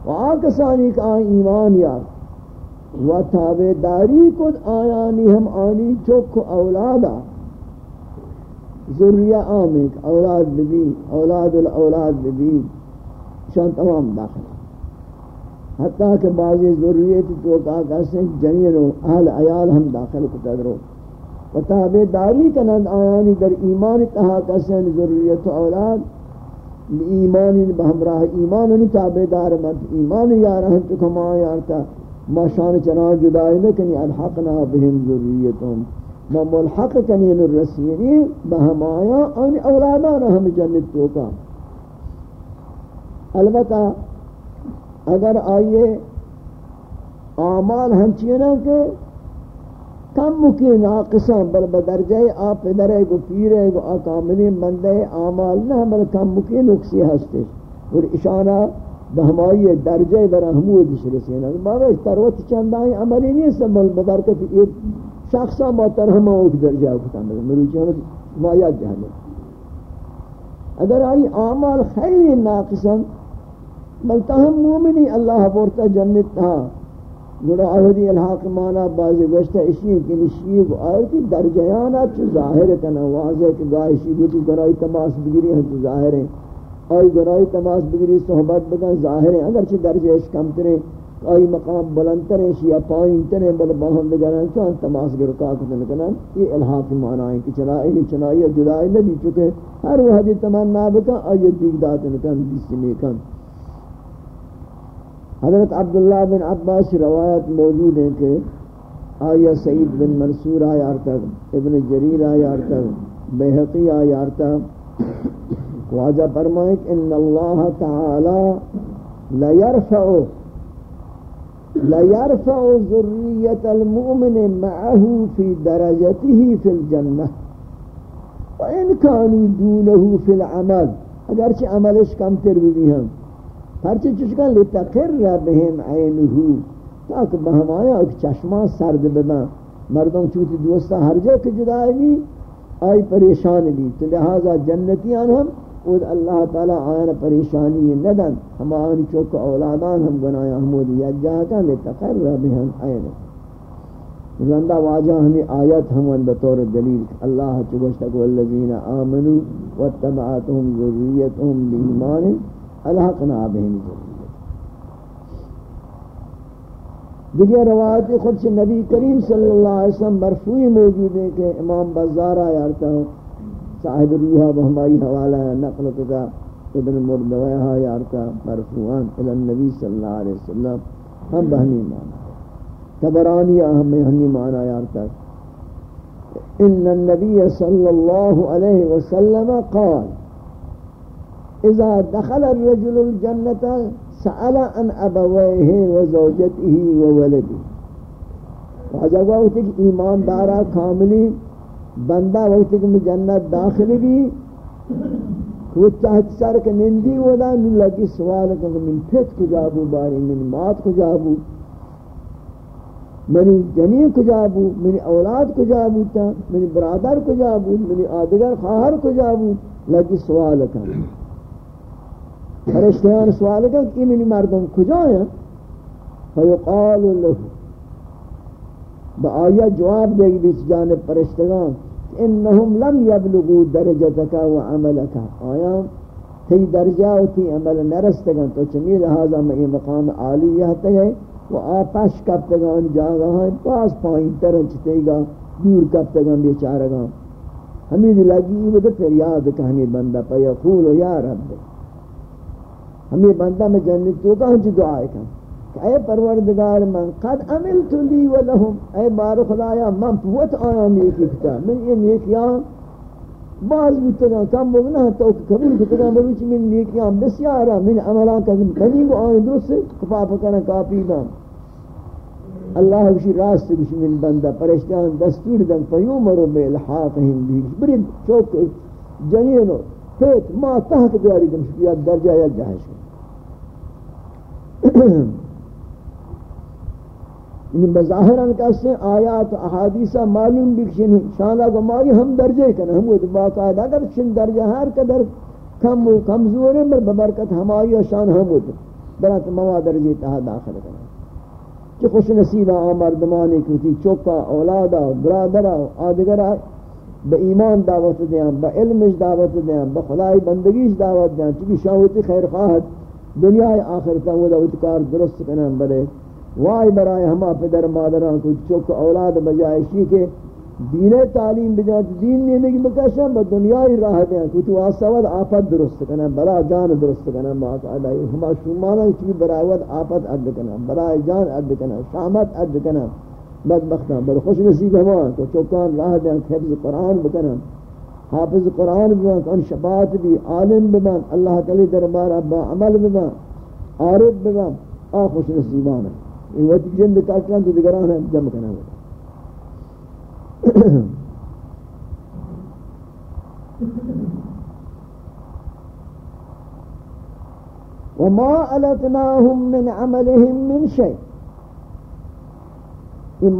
A: وآکسانی کا ایمان یار و تابداری کد آیانی ہم آنی چک اولادا ذریہ آمک اولاد ببی اولاد الاولاد ببی شان تمام داخل. حتیٰ کہ بعضی ذریت تو کہا کہ جنین و اہل عیال ہم داخل کتا درو و تابع داری کنند آیانی در ایمان تہا کسن ضروریت اولاد، ایمان بہمراہ ایمان نہیں تابع دار مند ایمان یارہن تو کما یارتا ما شان چنان جدائی نکنی الحقنا بهم ذریتهم ما ملحق کنین الرسینی بہم آیا آنی اولادانا ہم جنت توکا البتہ اگر آئیے اعمال ہنچینا کہ کم مکی ناقصان، بل بدرجہ آپ پدرے کو پیرے کو آکاملی مندے آمال نہ، بل کم مکی نقصی ہستے۔ اور اشانہ بہمائی درجہ برا حمود شرسینا بابا اس تروت چندائی عملی نہیں سنبل بدرکت ایک شخصا ما محترمہ اوک درجہ کتا مروچی جی، ہمیں مایات جہنے اگر آئی آمال خیلی ناقصان بل تاہم مومنی، اللہ بورتا جنت تہا گڑا آہدی الحاق مانا بازی گوشتا اشیئے کہ نشیئے کو آیتی درجیانا چو ظاہر کنا واضح کہ گاہ اشیئے کو چو گرائی تماس بگری ہیں چو ظاہر ہیں۔ آئی گرائی تماس بگری صحبت بگن ظاہر ہیں۔ اگرچہ درجہ اس کم ترے آئی مقام بلند ترے شیعہ پائن ترے بل باہم بگرن چون تماس گرکا کتن کنن۔ یہ الحاق مانا ہے کہ چنائی نہیں چنائی جدائی نبی چکے ہر وحدی تمنا بکن، آئی دیگ داتن کن، بیسی میں کن حضرت عبداللہ بن عباس روایت موجود ہیں کہ آیا سعید بن منصور آیا تک، ابن جریر آیا تک بحقی آیا تک۔ واجہ فرمائے کہ ان اللہ تعالی لیرفع لیرفع ذریت المؤمن معه فی درجته فی الجنہ۔ وإن كانوا دونه في العمل۔ اگرچہ عملش کم تر بھی ہم ہرچی چشکن لتقر بهم عینہو، تاکہ بہمایا ایک چشمہ سرد ببن مردم چوتی دوستا ہر جا کے جدائی بھی، آئی پریشان بھی۔ تو لہذا جنتیان ہم اور اللہ تعالی آئین پریشانی ندن۔ ہم آئین چوک اولادان ہم گنایا حمود یجاہتا لتقر بهم عینہو۔ رندہ واجہ ہمیں آیت ہم ان بطور دلیل۔ اللہ چگوشتک والذین آمنوا واتبعاتهم ذریتهم بإیمان الحقنا بهم. دیگر روایت خود سے نبی کریم صلی اللہ علیہ وسلم مرفوعی موجود ہے کہ امام بزارہ یارتا ہوں، صاحب روحہ بہمائی حوالہ ہے، نقل کتا ابن مردویہ یارتا مرفوعان الى النبی صلی اللہ علیہ وسلم، ہم بہنی مانا تبرانی اہم ہمی مانا یارتا ان النبی صلی اللہ علیہ وسلم قال اذا دخل الرجل الجنة سأل عن أبويه وزوجته وولده. واجہ وقت ایک ایماندارہ کاملی، بندہ وقت ایک جنت داخل بھی وہ چاہت سر کے نندی ودا نو لگی سوال کہ من پھت کو جابو باری من مات کو جابو منی جنین کو جابو منی اولاد کو جابو تا؟ منی برادر کو جابو منی آدگر خواہر کو جابو لگی سوال کرنے فرشتیان سوال کریں کہ منی مردم کجا ہیں فیقال له. با آیا جواب دے گی جانب فرشتگان انہم لم یبلغو درجتک و عملک. آیا تی درجہ و تی عمل نرستگان؟ تو چمی لہذا میں مقام عالیہ تگئے و آپش کب تگان جاگا ہیں پاس پائیں ترن چتے گا، دور کب تگان بیچارگان. ہمیں لگی وہ تو پھر یاد کہنی بندہ پہ یقول یا رب. ہمیں بندہ میں جنت تو کہاں جو جی دعائے کہاں؟ کہ اے پروردگار من قد عملت لی و لهم اے بار خدایا، من پوت آیا نیکی کتا، من یہ نیکیاں بعض بودتگاں کم بگنا تو قبول کتگاں بلوچ من نیکیاں بسیارا، من عملان کا منی کو آئیں درست کفا پکنا کافی دا اللہ بشی راست بشی من بندہ پرشتیان دستور دن فیومرو بے الحاقہم بھی۔ برید چوک جنینو پیت ما تحت بیاری دن درجہ یا جہش۔ یعنی بظاہران کہتے ہیں آیات احادیثہ معلوم بکشن شانہ کو ماری ہم درجے کرنے ہم وہ باقاعدہ اگر شن درجہ ہر قدر کم و کمزور ہے مر ببرکت ہماری شان ہم ہوتے برات موا درجے تہا داخل کرنے چی خوش نصیبہ آمردمانی کتی چوکا اولادا برادرہ آدگرہ با ایمان دعوت دیاں با علمش دعوت دیاں با خدای بندگیش دعوت دیاں چونکہ شاہوتی خیر خواہد دنیا آخرتا وہ دوت کار درست کنن بلے۔ وائی برائے ہما پدر مادران کو چوک اولاد بجائے شی کے دین تعلیم بجائے دین نہیں لگی بکشن با دنیای راہ دیں کہ تو آسود آفت درست کنن، بلا جان درست کنن باقاعدہ ہما شمانا چوی برائے ود آفت عد کنن برائے جان عد کنن، شامت عد کنن۔ بدبختان بل خوش نصیب ہما تو چوکان راہ دیں حفظ قرآن بکنن۔ حافظ قرآن ببن آن شفاعت بھی عالم ببن اللہ تعالی دربار ابا عمل ببن عارف ببن آ خوش نصیبان ہے۔ یہ وقت جند کاتران تو دیگران ہے جمع کرنا ہوگا وما ألتناهم من عملهم من شيء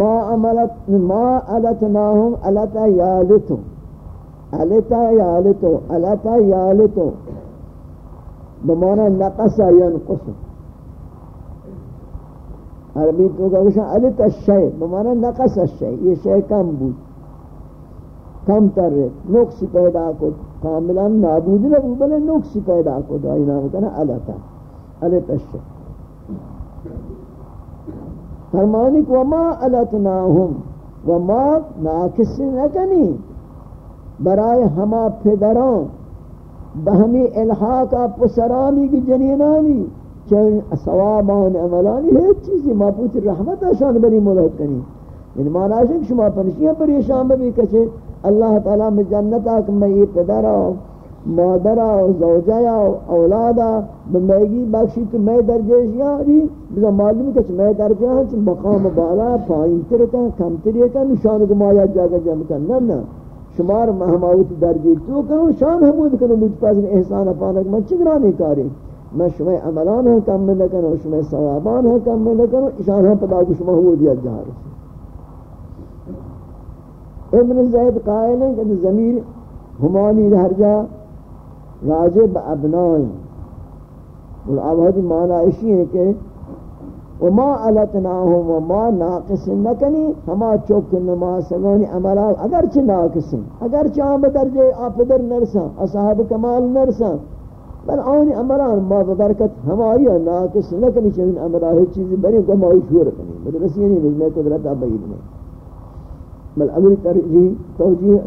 A: ما عملت ما ألتناهم ألتا يالتهم علتا یالتو علتا یالتو بمانا نقص ینقص. عربی تو کہا علتا الشیء بمانا نقص الشیء یہ شیء کم بود. کم تر. رہے نقص پیدا کو کاملا نابود نبو بلے نقص پیدا کو دائی نام کہنا علتا علتا الشیء فرمانی کو، وما علتناہم وما ناکس نکنی. برائے ہما پدران بہمی الحاق پسرانی کی جنینانی چون ثوابان عملانی ہے چیزی، ما پوچھ رحمت شان بری ملحق کنی یعنی معنی ہے کہ شما پنشیاں پریشان بھی کچے اللہ تعالیٰ میں جنت آکھ میں یہ پدر آؤ مادر آؤ زوجہ آؤ اولاد آؤ بمیگی بخشی تو میں درجے یاری بزا معلوم کچھ میں درجے ہاں چھ مقام بالا پائین تر کن کم تر کن شان گمایا جاگا جمع کن. نہ نہ شمار مہماوت درجے تو کنو شان حمود کنو مجھ پاس احسان اپانک من چگرانی کاری؟ میں شما عملان ہیں کم میں نکنو شما ثوابان ہیں کم میں نکنو اشان ہیں پدا کو شما حمودیت جہاں رسی ابن زید قائل ہیں کہ ضمیر ہمانی رہ جا راجب ابنائیں۔ اور اب حدی معنی اسی ہے کہ وما علتناہم وما ناقص نکنی، ہما چوک نماز نماسگانی عملہ اگرچہ ناقص اگرچہ آم درجے آپ در نرسا اصحاب کمال نرسا بل آنی عملان ما ببرکت ہمائی ناقص نکنی، چنین عملہ ہے چیزی بری کو مائی شور کنی، مدرسی نہیں میں قدرت ابید میں بل اگلی ترجیح، توجیح،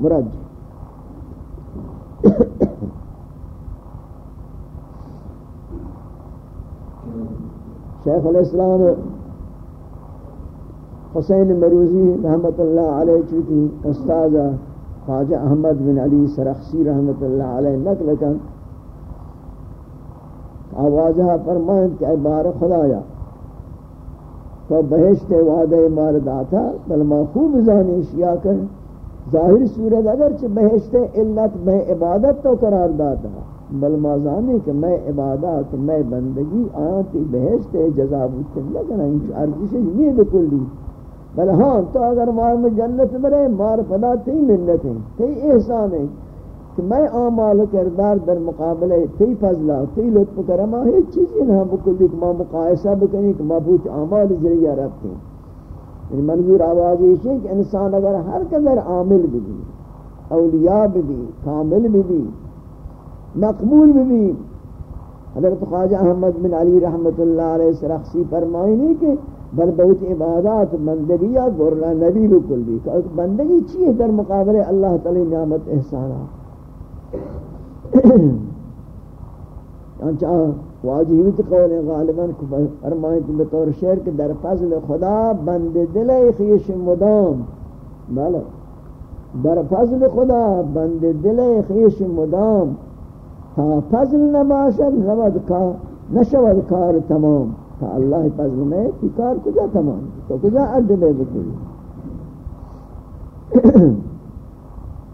A: مرجح۔ شیخ الاسلام حسین مروزی رحمت اللہ علیہ چوتی استاذ خواجہ احمد بن علی سرخسی رحمت اللہ علیہ نقل کن، آوازہ فرمائیں کہ اے بار خدایا، تو بہشت وعدہ مارد آتا، بل ما خوب زانی اشیاء کر ظاہر صورت اگرچہ بہشت علت میں عبادت تو قرار داتا۔ بل مازانی کہ میں عبادت میں بندگی آتی بہشت جزا بوچھن لگنا انچ ارزش نہیں بکلی بل ہاں تو اگر مار میں جنت برے مار پدا تی منت ہیں، تی احسان ہے کہ میں آمال کردار در مقابلے، تی فضلہ، تی لطف کرما ہے ہاں، چیزی نہ ہاں بکلی کہ ما مقایسہ بکنی، کہ ما بوچھ آمال ذریعہ رکھتے ہیں یعنی منظور آواز یہ ہے کہ انسان اگر ہر قدر عامل بھی اولیاء بھی کامل بھی مقبول بھی حضرت خواجہ احمد بن علی رحمت اللہ علیہ سرخسی فرمائی نہیں کہ بل بہت عبادات بندگی یا گرنا نبی بکل بھی. بندگی چیئے در مقابلے اللہ تعالی نعمت احسانہ چانچہ واجبیت قول غالباً فرمائیں کہ بطور شعر کہ در فضل خدا بند دل خیش مدام. بلہ. در فضل خدا بند دل خیش مدام. ہاں، فضل نباشد نود کار نشود کار تمام۔ تا اللہ فضل میں تی کار کجا تمام؟ تو کجا عد بے بکلی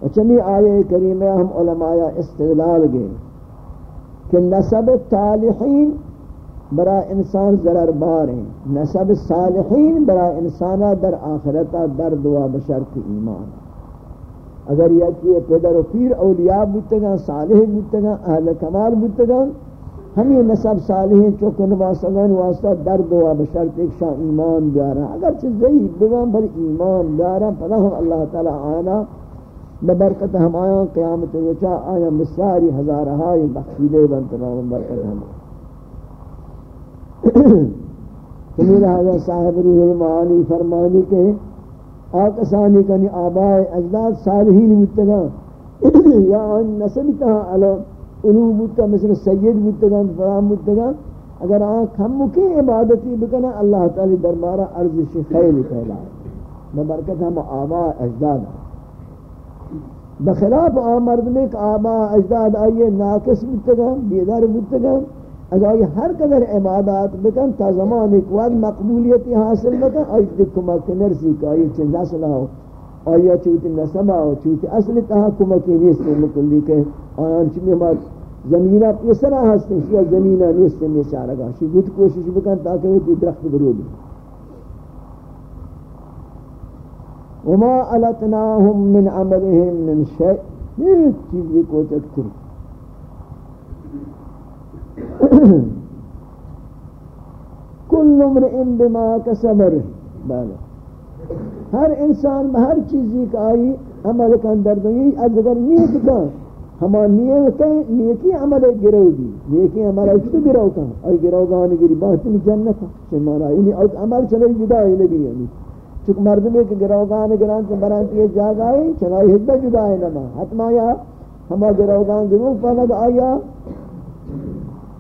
A: اچھنی آیے کریمہ ہم علماء استدلال گئے کہ نسب طالحین برا انسان ضرر بار ہیں۔ نسب صالحین برا انسانا در آخرتا در دعا بشرط ایمان۔ اگر یہ پدر و پیر اولیاء بودتگا صالح بودتگا اہل کمال بودتگا ہمیں نسب صالحین چوکن واسگان واسطہ در دعا بشرط ایک شاہ ایمان بیارا۔ اگر چیز ضعیف بگان بھر ایمان بیارا، پناہ اللہ تعالی آنا، ببرکت ہم آیا، قیامت وچا آیا مساری ہزارہائی بخشیدے بنتنام برکت ہم آیا۔ تمہیں لہذا صاحب روح المعانی فرمانی کے آکسانی کنی آباء اجداد صالحین متگا یا ان نسل تہا علا علو بودتا، مثل سید بودتا فرام بودتا اگر آنکھ ہم مکی عبادتی بکنا، اللہ تعالی دربارہ عرض خیل پہلا ہے ببرکت ہم آباء اجداد۔ بخلاف آمرد میں کہ آبا اجداد آئیے، ناقص بتگا بیدار بتگا اگر یہ ہر قدر عبادات بکن تا زمان ایک وقت مقبولیتی حاصل بکن، آئی دیکھ کمک نرسی کا آئی چھ نسل ہو آئی چوتی نسبہ ہو چوتی اصل تہا کمکی نیستے مکلی کہ آیان چمی ہمارے زمینہ پیسرہ ہستے شیعہ زمینہ نیستے میں چارگا شیعہ گوٹ کوشش بکن تاکہ وہ درخت برو دی وما علتناهم من عملهم من شيء نیت چیزی کو تکتر کل امرئ بما کسب بله. ہر انسان ہر چیزی کا آئی عمل کا اندر دنگی اگر نیت کا ہما نیت کا نیکی عمل گرو دی نیکی عمل اچھو گرو کا اور گرو گانے گری باہتنی جنت ہے. سمارا یعنی عمل چلے، جدا ہے، نبی یعنی چک مردمی کے گروگان گران سے برانتی ہے جاگ آئی چنائی حجبہ جدا ہے، نما. حتما یا ہما گروگان گروہ پانک آیا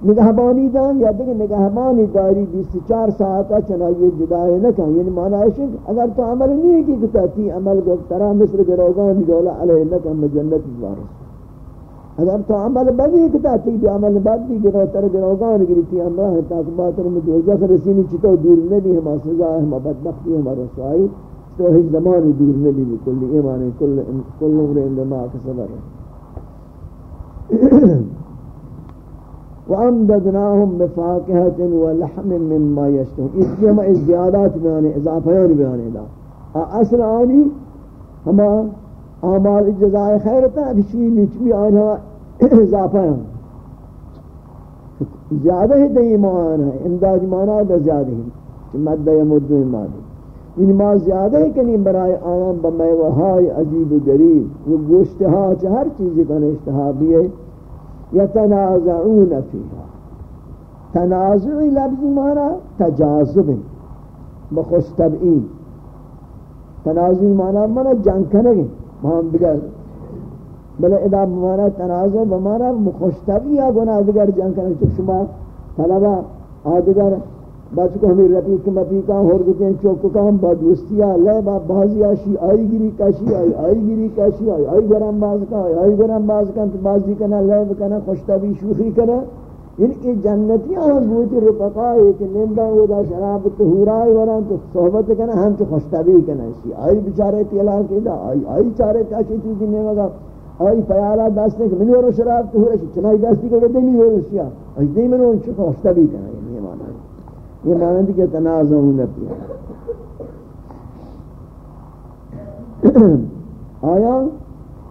A: نگہبانی دان یا دیکھ نگہبانی داری بیس چار ساعتا چنائی جدائے نکن یعنی معنی ہے اگر تو عمل نہیں کی کتا تی عمل کو ترہ مصر گروگان دولا علیہ نکن جنت وارث. اگر تو عمل بدی کتا تی بھی عمل بدی گرو، تر گروگان گری، تی امرہ تاک باتر میں دوزخ رسینی چطور دور نبی ہما سزا ہما بدبختی ہما رسوائی. تو ہی زمانی دور نبی بکلی ایمان، کل کل عمر اندما کسبر وامددناهم بفاكهه ولحم مما يشتهون. اس لیے ہم ازدیادات بیان اضافیان بیان دا. اصل آنی ہما اعمال جزائے خیرتا بشی نچمی آنها اضافیان. زیادہ ہی دئی مان ہے، امداد مانا دا زیادہ ہی مدد یمد مانی ان ما زیادہ ہی کنی برائے آیان بمیوہائی عجیب و غریب، وہ گوشتہا ہر چیز کا اشتہا بھی ہے یتنازعون فیها. تنازعی لفظ مانا تجاذب. بخوش تبعین. تنازع مانا مانا جنگ کنگی. مہم بگر بلے ادا مانا تنازع بمانا مخوش تبعی گناہ دیگر جنگ کنگی. تو شما طلبہ آدگر بچ کو ہمیں رفیق مفیقاں ہور گتے ہیں چوک کام با دوستیا لے با بازی آشی، آئی گری کاشی آئی آئی گری کاشی آئی آئی گرم باز کا آئی آئی گرم باز کا تو بازی کنا، لے بکنا خوشتا بھی شوخی کنا۔ یعنی یہ جنتی آن بوتی رفقائی کہ نمدہ او دا شراب تہورائی وران تو صحبت کنا، ہم تو خوشتا بھی کنا۔ اسی آئی بچارے تیلا کے دا، آئی آئی چارے کاشی چیزی نیمگا آئی پیالا دستے کہ منی ورو شراب تہورائی چنائی دستی کو دے نہیں ورو شیا آئی دے منو انچو خوشتا بھی کنا۔ یہ مانند معنی کہ تنازعون فی آیا؟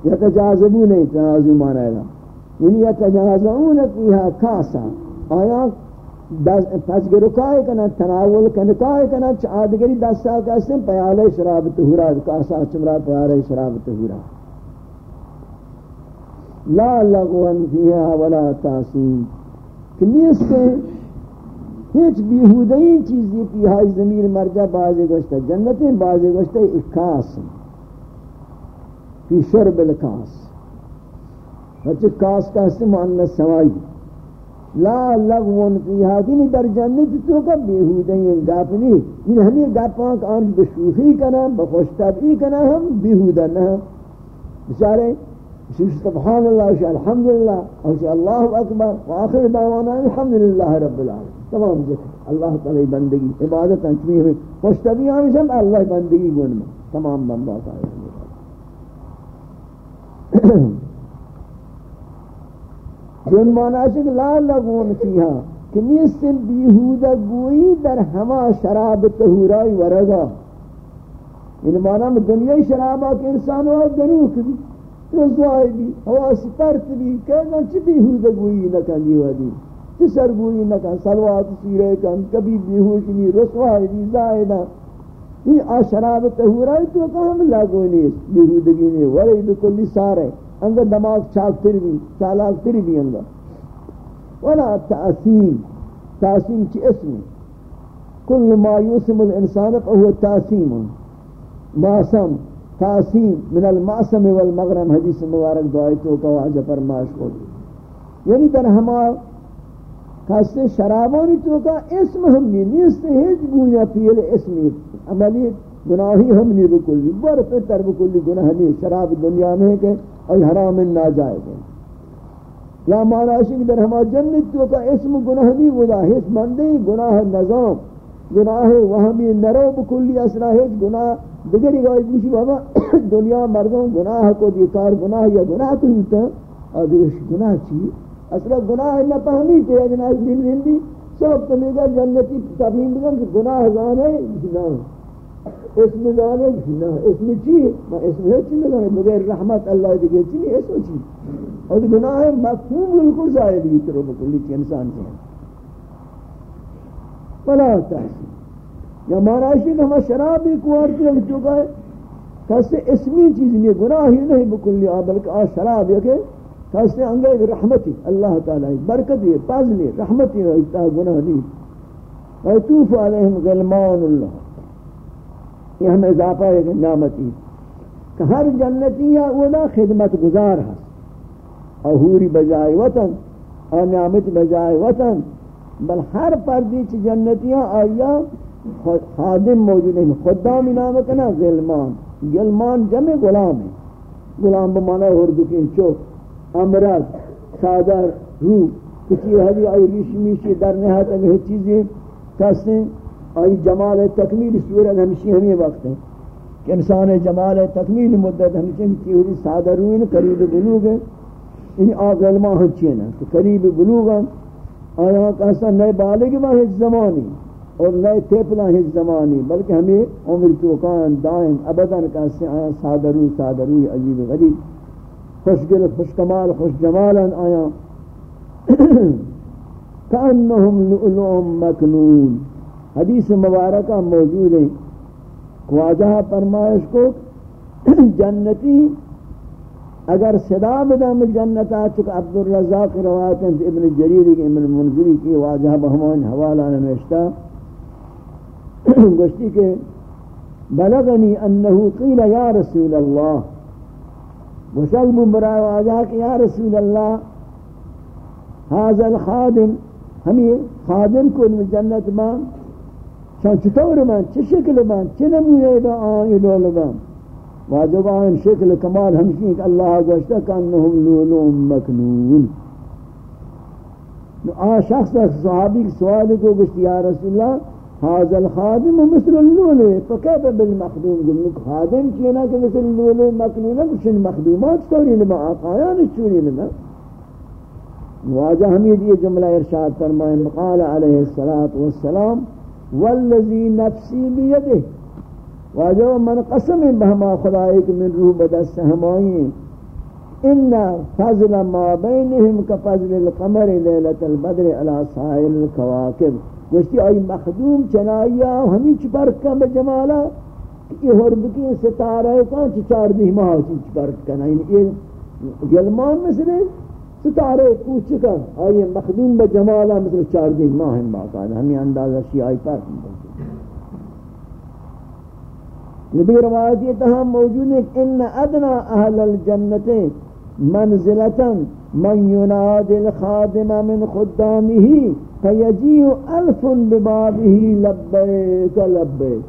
A: یتجاذبون نہیں تنازع معنی ہے یعنی یتجاذبون فیہا کاسا۔ آیا؟ پس گرکائے کنا، تناول کنکائے کنا آدگری دستا کسیم پیالے شراب تہورا، کاسا چمرا پیالے شراب تہورا۔ لا لغوان فیہا ولا تاسیم۔ کنیستے ہیچ بیہودین چیزی پی ہائی زمین مرجع بازی گوشتا جنتیں بازی گوشتا اکاس. فی شرب الکاس. بچے کاس کہستے معنی سوائی لا لغون فی حاکینی در جنت تو کا بیہودین گاپ نہیں یہ ہمیں گاپاں کا آنج بشوخی کنا بخوشتابی کنا ہم بیہودہ نہ بچارے سبحان اللہ الحمدللہ اور اللہ اکبر وآخر دعوانا الحمدللہ رب العالمين. تمام ذکر اللہ تعالی بندگی عبادت انچمی ہوئی خوشتبی ہمیشہ اللہ بندگی گن میں تمام بندہ تعالی جن مانا شک لا لغون فیہا کہ نیستن بیہودہ گوئی در ہما شراب تہورائی ورگا. ان مانا میں دنیا شرابہ کے انسان ہوا گنوک بھی رسوائی بھی ہوا سپرت بھی کہنا چی بیہودہ گوئی نکن دیوا دی چی سرگوئی نکن؟ سلوات سیرے کن کبھی بیہوش نہیں رسوائی بھی زائدہ یہ آشراب تہورائی تو کہاں لگو نیست. بیہودگی نہیں ولی بکلی سارے انگا دماغ چاک تر بھی چالاک تر بھی انگا. ولا تأثیم. تأثیم چی اسم کل ما یوسم الانسان فهو تأثیم ماسم تأثیم من المعصم والمغرم، حدیث مبارک دعائی تو کہا واجہ فرماش خود یعنی در ہمارا کسی شرابانی تو کا اسم ہم نہیں نیست، ہیچ گویا پیل اسمی۔ عملی گناہی ہم نہیں بکلی بر پتر بکلی گناہ نہیں شراب دنیا میں کہ ای حرام ناجائز ہے۔ یا مانا شک در ہما جنت تو کا اسم گناہ نہیں بودا، ہیچ مندی گناہ نظام۔ گناہ وہمی نرو بکلی اسرا ہیچ گناہ دگری گائی بوشی بابا دنیا مردوں گناہ کو دیکار گناہ یا گناہ کو ہوتا اور گناہ چیئے اصلا گناہ نہ پہمی تے اگنا دن ہندی سب تمیگا جنتی تفہیم بگم کہ گناہ زانے گناہ اسم زانے گناہ اسم چی؟ ما اسم ہے چی نگانے بغیر رحمت اللہ دیگے چی؟ نہیں اسم چی؟ اور گناہ مفہوم بالکل ظاہر بھی ترو بکلی چی انسان سے فلا تحسی یا معنی کہ ہم شراب ایک وارتی ہم چکا ہے کسی اسمی چیز نہیں گناہ ہی نہیں بکلی بلکہ آ شراب یہ کہ کہتے انگے رحمتی، اللہ تعالی برکتی فضلی رحمتی ایتا گناہ نہیں۔ ویتوف علیہم غلمان اللہ۔ یہ ہم اضافہ ہے نعمتی کہ ہر جنتی یا اولا خدمت گزار ہے۔ اہوری بجائے وطن اور نعمت بجائے وطن بل ہر پردی چی جنتیاں آیا خادم موجود ہیں خدام نام کنا غلمان۔ غلمان جمع غلام ہیں۔ غلام بمانا ہردکین چوک امرد سادر روح، کسی حدی آئی ریشمیشی در نہایت اگر چیزیں کسیں آئی جمال تکمیل صورت ہمشی ہمیں وقت ہیں۔ کہ انسان جمال تکمیل مدت ہمشی ہمشی ہوئی سادر روح قریب بلوگ ہے ان آگ علماء ہنچی نا قریب بلوگ ہیں۔ آیا ہاں کہسا نئے بالگ میں ہیچ زمانی اور نئے تیپلا ہیچ زمانی، بلکہ ہمیں عمر توکان دائم ابداً کہسے آیا سادرو سادرو عجیب غریب. خوشگل خوشکمال خوش جمالا آیا. کانہم لؤلؤ مکنون. حدیث مبارکہ موجود ہے. خواجہ فرمائش کو جنتی اگر صدا بدم جنتا چک عبد الرزاق روایت ابن جریر کی، ابن منذری کی واجہ بہمان حوالہ نوشتا گوشتی کہ، بلغنی انہو قیل یا رسول اللہ۔ گوشت برای واجہ کہ یا رسول اللہ هذا الخادم ہمیں خادم کو جنت مان شان چطور مان چه شکل مان چه نمونه با آئی لول مان واجب آئین شکل کمال ہمشی کہ اللہ گوشتا کانہم لولو مکنون. آ شخص صحابی سوال کو گوشتی یا رسول اللہ هذا الخادم مثل اللولو. فكيف بالمخدوم؟ قلت خادم چینا کہ مثل اللولو مکنون؟ کچھ مخدومات توری لما آقایان چوری لما واجہ حمید یہ جملہ ارشاد فرمائے مقال علیہ السلام والذی نفسی بیدہ واجہ من قسم بہما خدای کہ من روح بدست ہمائیں ان فضل ما بینہم کفضل القمر لیلت البدر علی سائر الكواکب گوشتی آئی مخدوم چنائیا ہمیں چپرکا بجمالا یہ حربکی ستارہ کان چچار چی چار دیمہ چپرکا یہ گلمان مثلے ستارے کوچکا آئیے مخدوم بجمالا مثل چار دن ماہ باقاعدہ ہمیں اندازہ شیعہ شیعی پر نبی روایت یہ تہاں موجود ہے ان ادنا اہل الجنت منزلتا من یناد الخادم من خدامه فیجیه الف ببابه لبیک لبیک.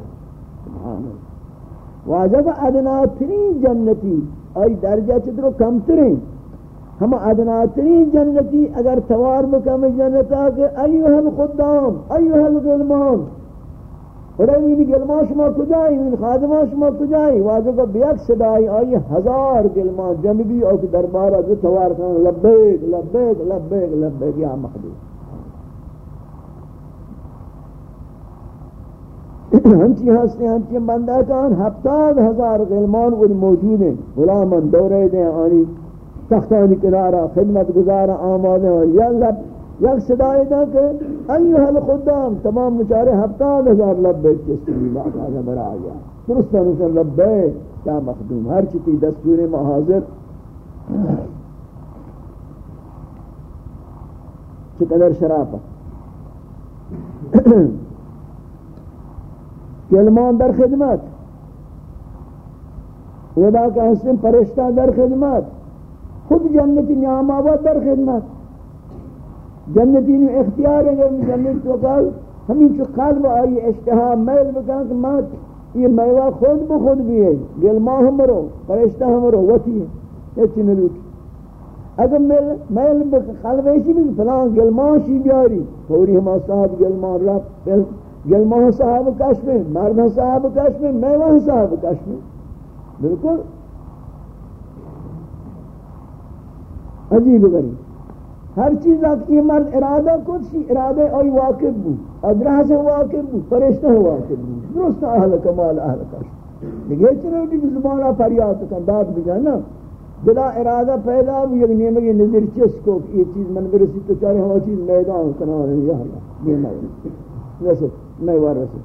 A: سبحان واجب ادنا ترین جنتی آئی درجہ چترو کم ترین. ہم ادنا ادناتری جنتی، اگر توار مکم جنتا کہ ایوہ الخدام، ایوہ الغلمان اور این گلمان شما کجائی این خادمان شما کجائی واجب کو بیک صدای آئی ہزار گلمان جنبی او کی دربارہ جو توار کن. لبیک لبیک لبیک لبیک، یا مخدوم. ہنچی ہستے ہنچی بندہ کان ہفتاد ہزار غلمان موجود ہیں. غلامان دورے دیں، آنی تختانی کنارا خدمت گزار آماده ہو یا لب یک صدای دا کہ ایوہ الخدام، تمام مچارے ہفتاد ہزار لبیک جستی بات آگا برا آگیا درستا نسل لبیک کیا مخدوم؟ ہر چیتی دستور محاضر چقدر شرافت کلمان در خدمت۔ ودا کہ حسن پرشتہ در خدمت۔ خود جنتی نعم آباد در خدمت۔ جنتی نے اختیار ہے یعنی جنت تو کل ہمیں چو قلب آئی، اشتہا، میل بکن کہ مات یہ میوہ خود بخود بھی ہے۔ گلما ہمرو پرشتہ ہمرو وطی ہے۔ یہ ایچی ملوک اگر میل میل بکن، قلب ایسی بھی فلان گلمان شی بیاری۔ پوری ہما صاحب گلمان رب گلمان صاحب کشف میں مردہ صاحب کشف میں، میوہ صاحب کشف میں۔ بالکل۔ عجیب غریب۔ ہر چیز یہ مرد ارادہ کچھ سی ارادہ آئی واقف بو ادرہ سے واقف بو، فرشتہ واقف بو۔ درست اہل کمال اہل کش لگے چلو بھی زبانہ فریاد کن، داد بجا نا بلا ارادہ پیدا ہو، یک نیمگی نظر چس کو یہ چیز من برسی تو چاہے ہوا چیز میدان کنا رہی یا اللہ یہ میں ویسے، میں وارسے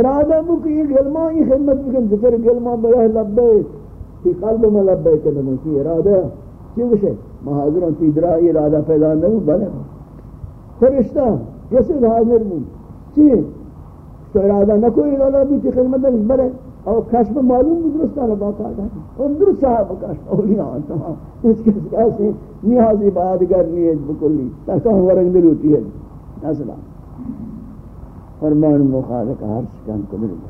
A: ارادہ بو کہ یہ گلمان یہ خدمت بکن ذکر گلمان بیہ لبیت تی قلب میں لبے کرنے کی ارادہ کیوں وشے محاضران تی درا ارادہ پیدا نہ بلے فرشتہ کیسے حاضر ہوں چی؟ تو ارادہ نہ کوئی، ارادہ بھی تی خدمت نہیں بلے اور کشف معلوم بھی درستانہ باقاعدہ ہے اور درست صاحب کشف اولیاء، تمام۔ اس کے ایسے نیازی بادگر نیز بکلی تاکہ ہم ورنگ دلوتی ہے۔ اصلا فرمان مخالق ہر شکن قدرت ہے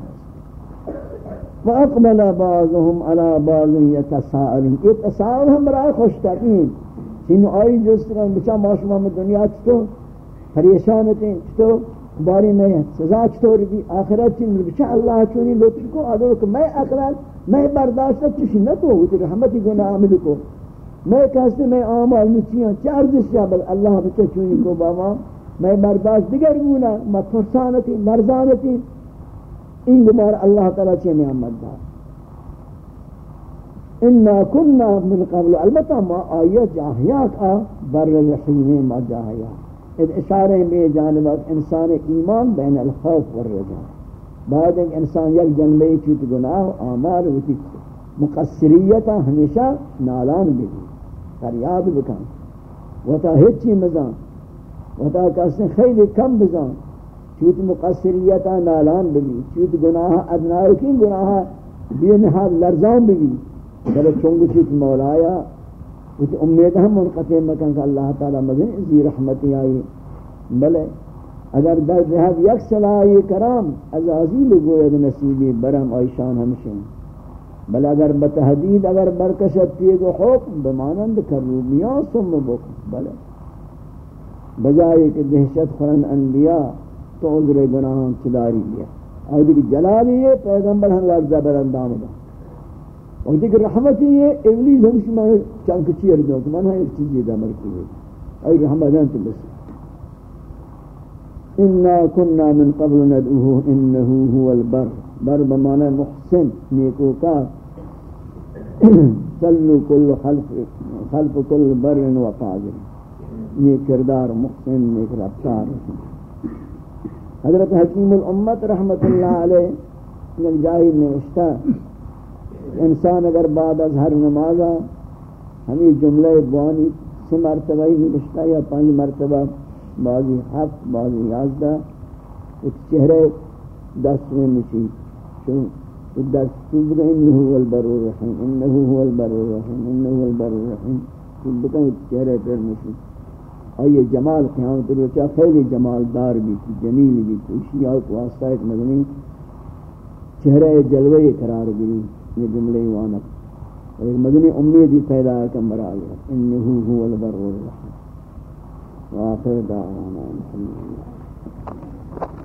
A: وَأَقْبَلَ بَعْضُهُمْ عَلَى بَعْضٍ يَتَسَاءَلُونَ. یہ تساؤل ہم برای خوش تقین سن آئی جس طرح بچا معاشمہ میں دنیا چھتو پریشانتیں چھتو باری میں سزا چھتو رہی آخرت چین بچا اللہ چونی لطف کو آدھو کہ میں اقرار میں برداشت چشی نہ تو ہوتی رحمتی گناہ عمل کو. میں کہتے میں آمال مچیاں چار جس جابل اللہ بچا چونی کو باما میں برداشت دیگر گونا میں فرسانتی مرزانتی این گمار اللہ تعالی چی نعمت دا إنا کننا من قبل البتہ ما آیت جاہیات آ بر رحیمی ما جاہیات اد اشارہ میں جانبات إنسان ایمان بین الخوف والرجاء. بعد ایک إنسان یک جنبی چیت گناہ آمار ہوتی مقصریتا ہمیشہ نالان بھی فریاد بکن. وتا ہچی مزان وتا کسی خیلی کم بزان چوت مقصریتا نالان بگی، چوت گناہ ادنائی کی گناہ بے نہاد لرزان بگی. بلے چونگو چوت مولایا، چوت امید ہم منقطع مکن کہ اللہ تعالی مدن ازی رحمتی آئی. بلے، اگر در جہد یک صلاحی کرام ازازیل گوید نصیبی برم آئیشان ہمشن. بل اگر بتحدید اگر برکشت تیگ حکم بمانند کروبیان سم بکن. بلے، بجائے کہ دہشت خورن انبیاء تو عذر گناہاں چداری لیا اور دیکھ جلالی ہے، پیغمبر ہم لرزہ براندام دا۔ اور دیکھ رحمتی ہے، ابلیس ہم شما چانک چیر دو کہ من ہے ایک چیزی دا مرکی ہے۔ اور رحمت انت بس۔ انا کننا من قبل ندعوه انه هو البر۔ بر بمعنی محسن نیکوکار سلو کل خلف خلف کل بر و قادر۔ یہ کردار، محسن، نیک رفتار۔ ہے حضرت حکیم الامت رحمت اللہ علیہ جاہد نوشتا انسان اگر بعد از ہر نمازہ ہمیں جملہ بوانی سے مرتبہ ہی نوشتا یا پانچ مرتبہ، بعضی حق، بعضی یازدہ، ایک چہرے دست میں نشی چون دست سوز گئے انہو هو البر الرحیم، انہو هو البر الرحیم، انہو هو البر الرحیم۔ چون بکن چہرے پر نشی اور جمال قیامت روچہ خیلی جمال دار بھی تھی، جمیل بھی تھی، اسی آت واسطہ ایک مدنی چہرہ جلوے قرار گئی، یہ جملے وانت ایک مدنی امید ہی پیدا ہے کہ مرا گیا انہو ہوا البر الرحیم۔ وآخر دعوانا الحمد لله